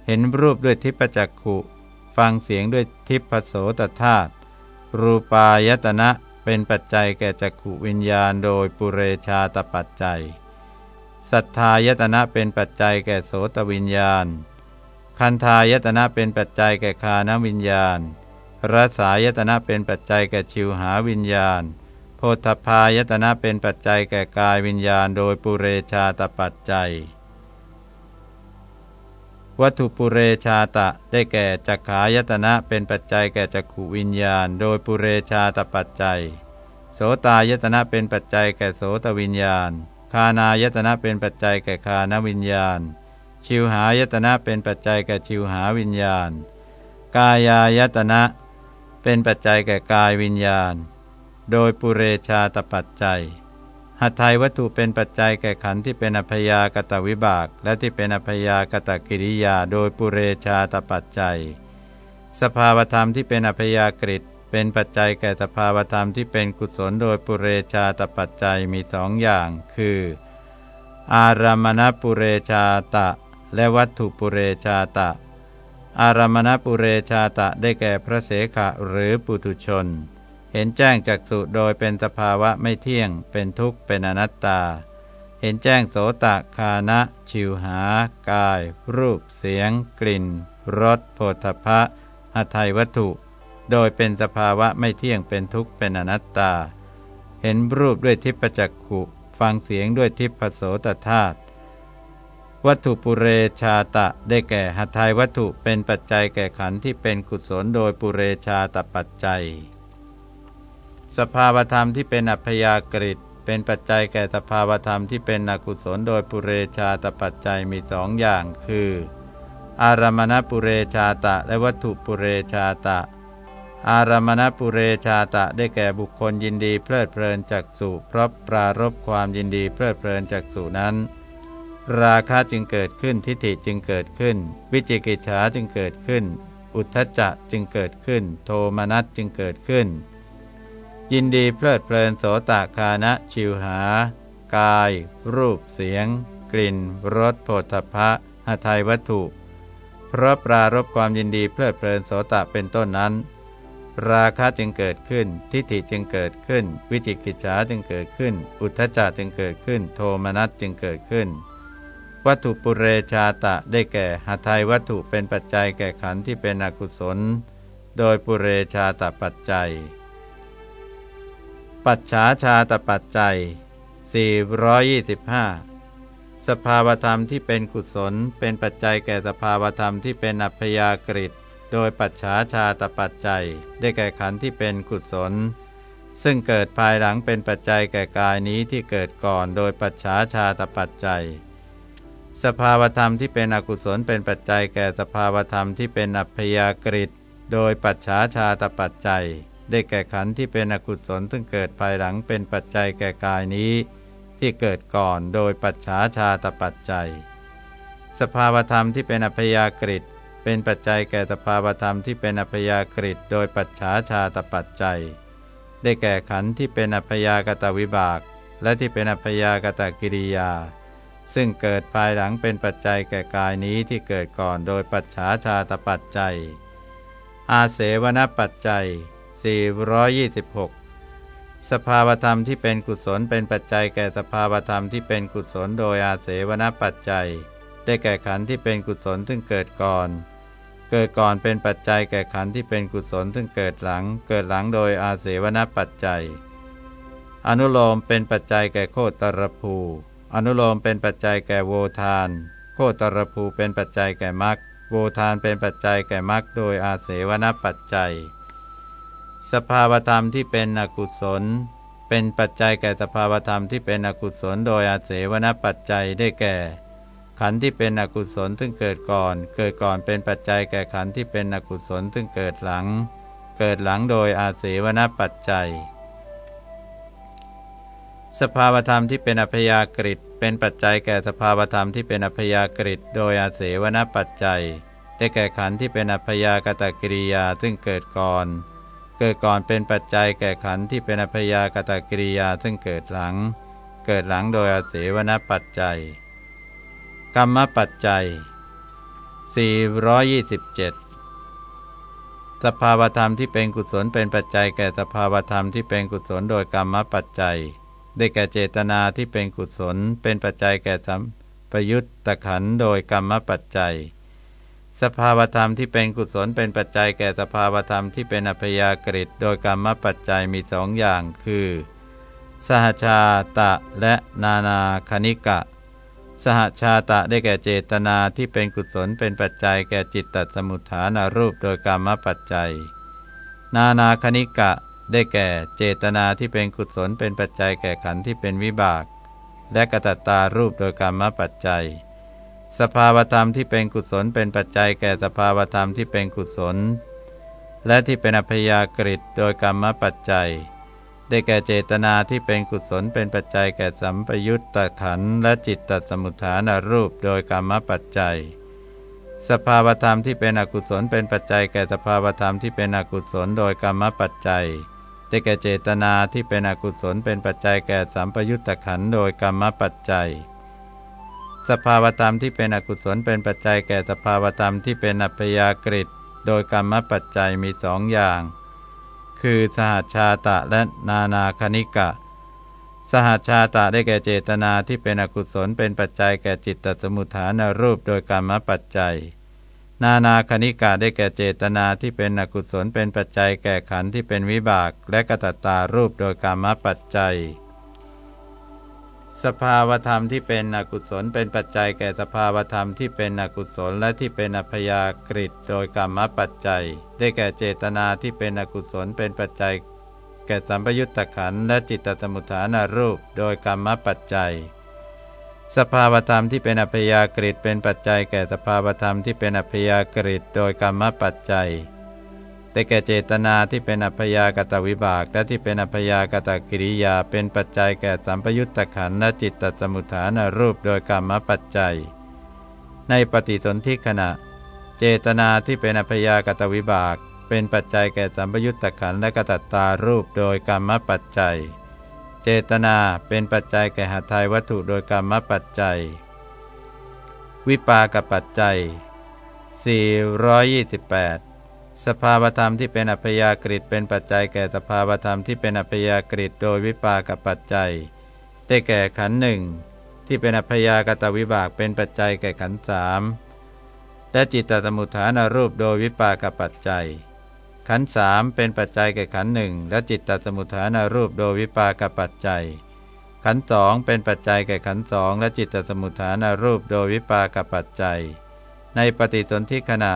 เห็นรูปด้วยทิพจักขุฟังเสียงด้วยทิพโสตธาตุรูปายตนะเป็นปัจจัยแก่จักขุวิญญาณโดยปุเรชาตปัจจัย สัทธายตนะเป็นปัจจัยแก่โสตวิญญาณ คันธายตนะเป็นปัจจัยแก่คานวิญญาณ รสายตนะเป็นปัจจัยแก่ชิวหาวิญญาณ โพธพายตนะเป็นปัจจัยแก่กายวิญญาณ โดยปุเรชาตปัจจัย วัตถุปุเรชาตะได้แก่จักขายตนะเป็นปัจจัยแก่จักขวิญญาณ โดยปุเรชาตปัจจัย โสตายตนะเป็นปัจจัยแก่โสตวิญญาณ คานายตนะเป็นปัจจัยแก่คานวิญญาณ ชิวหายตนะเป็นปัจจัยแก่ชิวหาวิญญาณ กายายตนะ เป็นปัจจัยแก่กายวิญญาณ โดยปุเรชาตปัจจัยหัตถยวัตถุเป็นปัจจัยแก่ขันธ์ที่เป็นอภยากตวิบาก และที่เป็นอภยากตกิริยา โดยปุเรชาตปัจจัย สภาวธรรมที่เป็นอภยากฤิเป็นปัจจัยแก่สภาวธรรมที่เป็นกุศลโดยปุเรชาตปัจจัยมีสองอย่าง คือ อารามณปุเรชาตะ และวัตถุปุเรชาตะ อารามณปุเรชาตะได้แก่พระเสขะหรือปุถุชน เห็นแจ้งจักสุโดยเป็นสภาวะไม่เที่ยง เป็นทุกข์เป็นอนัตตา เห็นแจ้งโสตะคานะ ชิวหา กาย รูปเสียง กลิ่นรสโผฏฐะหทัยวัตถุ โดยเป็นสภาวะไม่เที่ยงเป็นทุกข์เป็นอนัตตา เห็นรูปด้วยทิพจักขุ ฟังเสียงด้วยทิพโสตธาตุ วัตถุปุเรชาตะได้แก่หัตถยวัตถุเป็นปัจจัยแก่ขันธ์ที่เป็นกุศลโดยปุเรชาตปัจจัย สภาวธรรมที่เป็นอัพยากฤิตเป็นปัจจัยแก่สภาวธรรมที่เป็นอกุศลโดยปุเรชาตปัจจัยมีสองอย่างคือ อารามณปุเรชาตะและวัตถุปุเรชาตะ อารามณปุเรชาตะได้แก่บุคคลยินดีเพลิดเพลินจากสุเพราะปรารบความยินดีเพลิดเพลินจากสุนั้น ราคะจึงเกิดขึ้นทิฏฐิจึงเกิดขึ้น วิจิกิจฉาจึงเกิดขึ้น อุทธจะจึงเกิดขึ้น โทมนัสจึงเกิดขึ้น ยินดีเพลิดเพลินโสตคานะชิวหา กาย รูปเสียง กลิ่นรสโผฏฐะหทัยวัตถุ เพราะปรารบความยินดีเพลิดเพลินโสตเป็นต้นนั้น ราคะจึงเกิดขึ้น ทิฏฐิจึงเกิดขึ้น วิจิกิจฉาจึงเกิดขึ้น อุทธจะจึงเกิดขึ้น โทมนัสจึงเกิดขึ้น วัตถุปุเรชาตะได้แก่หาไทยวัตถุเป็นปัจจัยแก่ขันธ์ที่เป็นอกุศล โดยปุเรชาตะปัจจัย ปัจฉาชาตปัจจัย 425 สภาวธรรมที่เป็นกุศล เป็นปัจจัยแก่สภาวธรรมที่เป็นอัพยากฤิโดยปัจฉาชาตปัจจัย ได้แก่ขันธ์ที่เป็นกุศล ซึ่งเกิดภายหลังเป็นปัจจัยแก่กายนี้ที่เกิดก่อน โดยปัจฉาชาตปัจจัย สภาวธรรมที่เป็นอกุศลเป็นปัจจัยแก่สภาวธรรมที่เป็นอัพยากฤิโดยปัจฉาชาตปัจจัย ได้แก่ขันธ์ที่เป็นอกุศลซึ่งเกิดภายหลังเป็นปัจจัยแก่กายนี้ ที่เกิดก่อนโดยปัจฉาชาตปัจจัย สภาวธรรมที่เป็นอัพยากฤิเป็นปัจจัยแก่สภาวธรรมที่เป็นอัพยากฤิโดยปัจฉาชาตปัจจัย ได้แก่ขันธ์ที่เป็นอัพยากตวิบาก และที่เป็นอัพยากตกิริยา ซึ่งเกิดภายหลังเป็นปัจจัยแก่กายนี้ที่เกิดก่อนโดยปัจฉาชาตปัจจัย อาเสวนปัจจัย 426 สภาวธรรมที่เป็นกุศลเป็นปัจจัยแก่สภาวธรรมที่เป็นกุศลโดยอาเสวนปัจจัย ได้แก่ขันธ์ที่เป็นกุศลซึ่งเกิดก่อน เกิดก่อนเป็นปัจจัยแก่ขันธ์ที่เป็นกุศลซึ่งเกิดหลัง เกิดหลังโดยอาเสวนปัจจัย อนุโลมเป็นปัจจัยแก่โคตรภู อนุโลมเป็นปัจจัยแก่โวทาน โคตรภูเป็นปัจจัยแก่มรรคโวทานเป็นปัจจัยแก่มรรคโดยอาเสวนปัจจัย สภาวธรรมที่เป็นอกุศล เป็นปัจจัยแก่สภาวธรรมที่เป็นอกุศลโดยอาเสวนปัจจัยได้แก่ ขันธ์ที่เป็นอกุศลซึ่งเกิดก่อน เกิดก่อนเป็นปัจจัยแก่ขันธ์ที่เป็นอกุศลซึ่งเกิดหลัง เกิดหลังโดยอาเสวนปัจจัย สภาวธรรมที่เป็นอัพยากฤิตเป็นปัจจัยแก่สภาวธรรมที่เป็นอัพยากฤิตโดยอาเสวนปัจจัย ได้แก่ขันธ์ที่เป็นอัพยากตกิริยาซึ่งเกิดก่อน เกิดก่อนเป็นปัจจัยแก่ขันธ์ที่เป็นอัพยากตกิริยาซึ่งเกิดหลัง เกิดหลังโดยอาเสวนปัจจัย กรรมปัจจัย 427สภาวธรรมที่เป็นกุศลเป็นปัจจัยแก่สภาวธรรมที่เป็นกุศลโดยกรรมปัจจัย ได้แก่เจตนาที่เป็นกุศล เป็นปัจจัยแก่สัมปยุตตะขันโดยกรรมปัจจัย สภาวธรรมที่เป็นกุศลเป็นปัจจัยแก่สภาวธรรมที่เป็นอัพยากฤิโดยกรรมปัจจัยมีสองอย่างคือ สหชาตะและนานาคณิกะ สหชาตะได้แก่เจตนาที่เป็นกุศลเป็นปัจจัยแก่จิตตสมุทฐานารูปโดยกรรมปัจจัย นานาคณิกะ ได้แก่เจตนาที่เป็นกุศลเป็นปัจจัยแก่ขันธ์ที่เป็นวิบาก และกตัตตารูปโดยกรรมปัจจัย สภาวธรรมที่เป็นกุศลเป็นปัจจัยแก่สภาวธรรมที่เป็นกุศล และที่เป็นอัพยากฤิโดยกรรมปัจจัย ได้แก่เจตนาที่เป็นกุศลเป็นปัจจัยแก่สัมปยุตตะขันและจิตตสมุทฐานรูปโดยกรรมปัจจัยสภาวธรรมที่เป็นอกุศลเป็นปัจจัยแก่สภาวธรรมที่เป็นอกุศลโดยกรรมปัจจัย ได้แก่เจตนาที่เป็นอกุศลเป็นปัจจัยแก่สัมปยุตตะขันโดยกรรมปัจจัย สภาวธรรมที่เป็นอกุศลเป็นปัจจัยแก่สภาวธรรมที่เป็นอัพยากฤิโดยกรรมปัจจัยมีสองอย่าง คือสหชาตะและนานาคณิกะ สหชาตะได้แก่เจตนาที่เป็นอกุศลเป็นปัจจัยแก่จิตตสมุทฐานรูปโดยกรรมปัจจัย นานาคณิกะได้แก่เจตนาที่เป็นอกุศลเป็นปัจจัยแก่ขันที่เป็นวิบาก และกตัตตารูปโดยกรรมปัจจัย สภาวธรรมที่เป็นอกุศลเป็นปัจจัยแก่สภาวธรรมที่เป็นอกุศลและที่เป็นอัพยากฤิโดยกรรมปัจจัย ได้แก่เจตนาที่เป็นอกุศลเป็นปัจจัย แก่สัมปยุตตะขันและจิตตสมุทฐานารูปโดยกรรมปัจจัย สภาวธรรมที่เป็นอัพยากฤิเป็นปัจจัย แก่สภาวธรรมที่เป็นอัพยากฤิโดยกรรมปัจจัย แต่แก่เจตนาที่เป็นอัพยากตวิบาก และที่เป็นอัพยากตกิริยา เป็นปัจจัยแก่สัมปยุตตะขันและจิตตสมุทฐานรูปโดยกรรมปัจจัย ในปฏิสนธิขณะ เจตนาที่เป็นอัพยากตวิบาก เป็นปัจจัยแก่สัมปยุตตะขันและกตัตตารูปโดยกรรมปัจจัย เจตนาเป็นปัจจัยแก่หาทายวัตถุโดยกรรมปัจจัย วิปากปัจจัย 428 สภาวธรรมที่เป็นอัพยากฤิเป็นปัจจัยแก่สภาวธรรมที่เป็นอัพยากฤิโดยวิปากปัจจัย ได้แก่ขันหนึ่งที่เป็นอัพยากตวิบากเป็นปัจจัยแก่ขันสามและจิตตสมุทฐานรูปโดยวิปากปัจจัย ขันสามเป็นปัจจัยแก่ขันหนึ่งและจิตตสมุทฐานารูปโดยวิปากปัจจัย ขันสองเป็นปัจจัยแก่ขันสองและจิตตสมุทฐานารูปโดยวิปากปัจจัย ในปฏิสนธิขณะ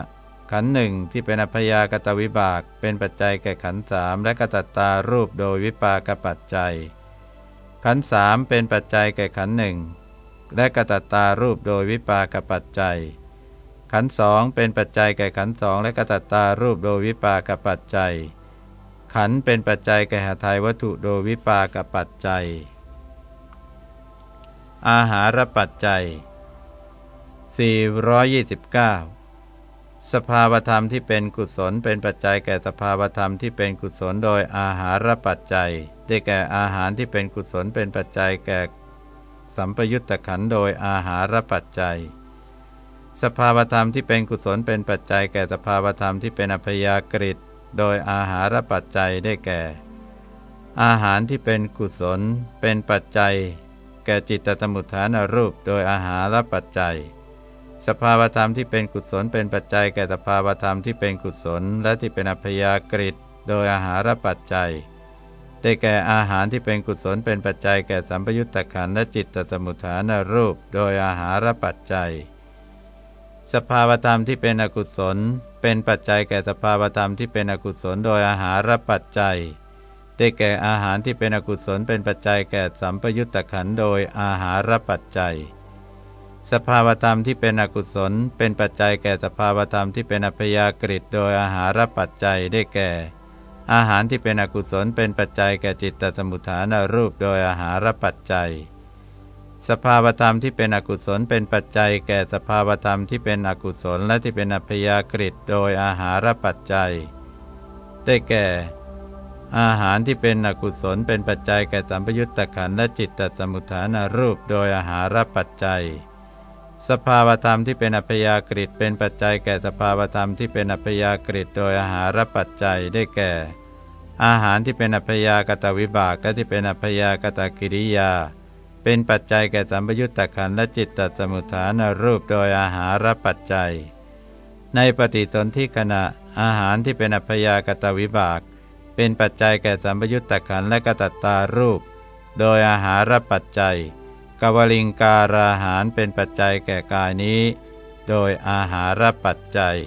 ขันหนึ่งที่เป็นอัพยากตวิบาก เป็นปัจจัยแก่ขันสามและกตัตตารูปโดยวิปากปัจจัย ขันสามเป็นปัจจัยแก่ขันหนึ่งและกตัตตารูปโดยวิปากปัจจัย ขันสองเป็นปัจจัยแก่ขันสองและกตัตตารูปโดยวิปากปัจจัย ขันเป็นปัจจัยแก่หาทายวัตถุโดยวิปากปัจจัย อาหารปัจจัย 429 สภาวธรรมที่เป็นกุศลเป็นปัจจัยแก่สภาวธรรมที่เป็นกุศลโดยอาหารปัจจัย ได้แก่อาหารที่เป็นกุศลเป็นปัจจัยแก่สัมปยุตตะขันโดยอาหารปัจจัย สภาวธรรมที่เป็นกุศลเป็นปัจจัยแก่สภาวธรรมที่เป็นอัพยากฤิโดยอาหารปัจจัยได้แก่ อาหารที่เป็นกุศลเป็นปัจจัย แก่จิตตสมุทฐานรูปโดยอาหารปัจจัย สภาวธรรมที่เป็นกุศลเป็นปัจจัย แก่สภาวธรรมที่เป็นกุศล และที่เป็นอัพยากฤิโดยอาหารปัจจัย ได้แก่อาหารที่เป็นกุศลเป็นปัจจัย แก่สัมปยุตตะขันและจิตตสมุทฐานรูป โดยอาหารปัจจัย สภาวธรรมที่เป็นอกุศล เป็นปัจจัยแก่สภาวธรรมที่เป็นอกุศลโดยอาหารปัจจัย ได้แก่อาหารที่เป็นอกุศลเป็นปัจจัยแก่สัมปยุตตะขันโดยอาหารปัจจัย สภาวธรรมที่เป็นอกุศล เป็นปัจจัยแก่สภาวธรรมที่เป็นอัพยากฤิโดยอาหารปัจจัยได้แก่ อาหารที่เป็นอกุศลเป็นปัจจัยแก่จิตตสมุทฐานรูปโดยอาหารปัจจัย สภาวธรรมที่เป็นอกุศลเป็นปัจจัย แก่สภาวธรรมที่เป็นอกุศลและที่เป็นอัพยากฤิโดยอาหารปัจจัย ได้แก่ อาหารที่เป็นอกุศลเป็นปัจจัยแก่สัมปยุตตะขันและจิตตสมุทฐานรูปโดยอาหารปัจจัย สภาวธรรมที่เป็นอัพยากฤิเป็นปัจจัย แก่สภาวธรรมที่เป็นอัพยากฤิโดยอาหารปัจจัยได้แก่ อาหารที่เป็นอัพยากตวิบากและที่เป็นอัพยากตกิริยา เป็นปัจจัยแก่สัมปยุตตะขันและจิตตสมุทฐานรูปโดยอาหารปัจจัย ในปฏิสนธิขณะอาหารที่เป็นอัพยากตวิบาก เป็นปัจจัยแก่สัมปยุตตะขันและกตัตตารูป โดยอาหารปัจจัยกวลิงการาหารเป็นปัจจัยแก่กายนี้ โดยอาหารปัจจัย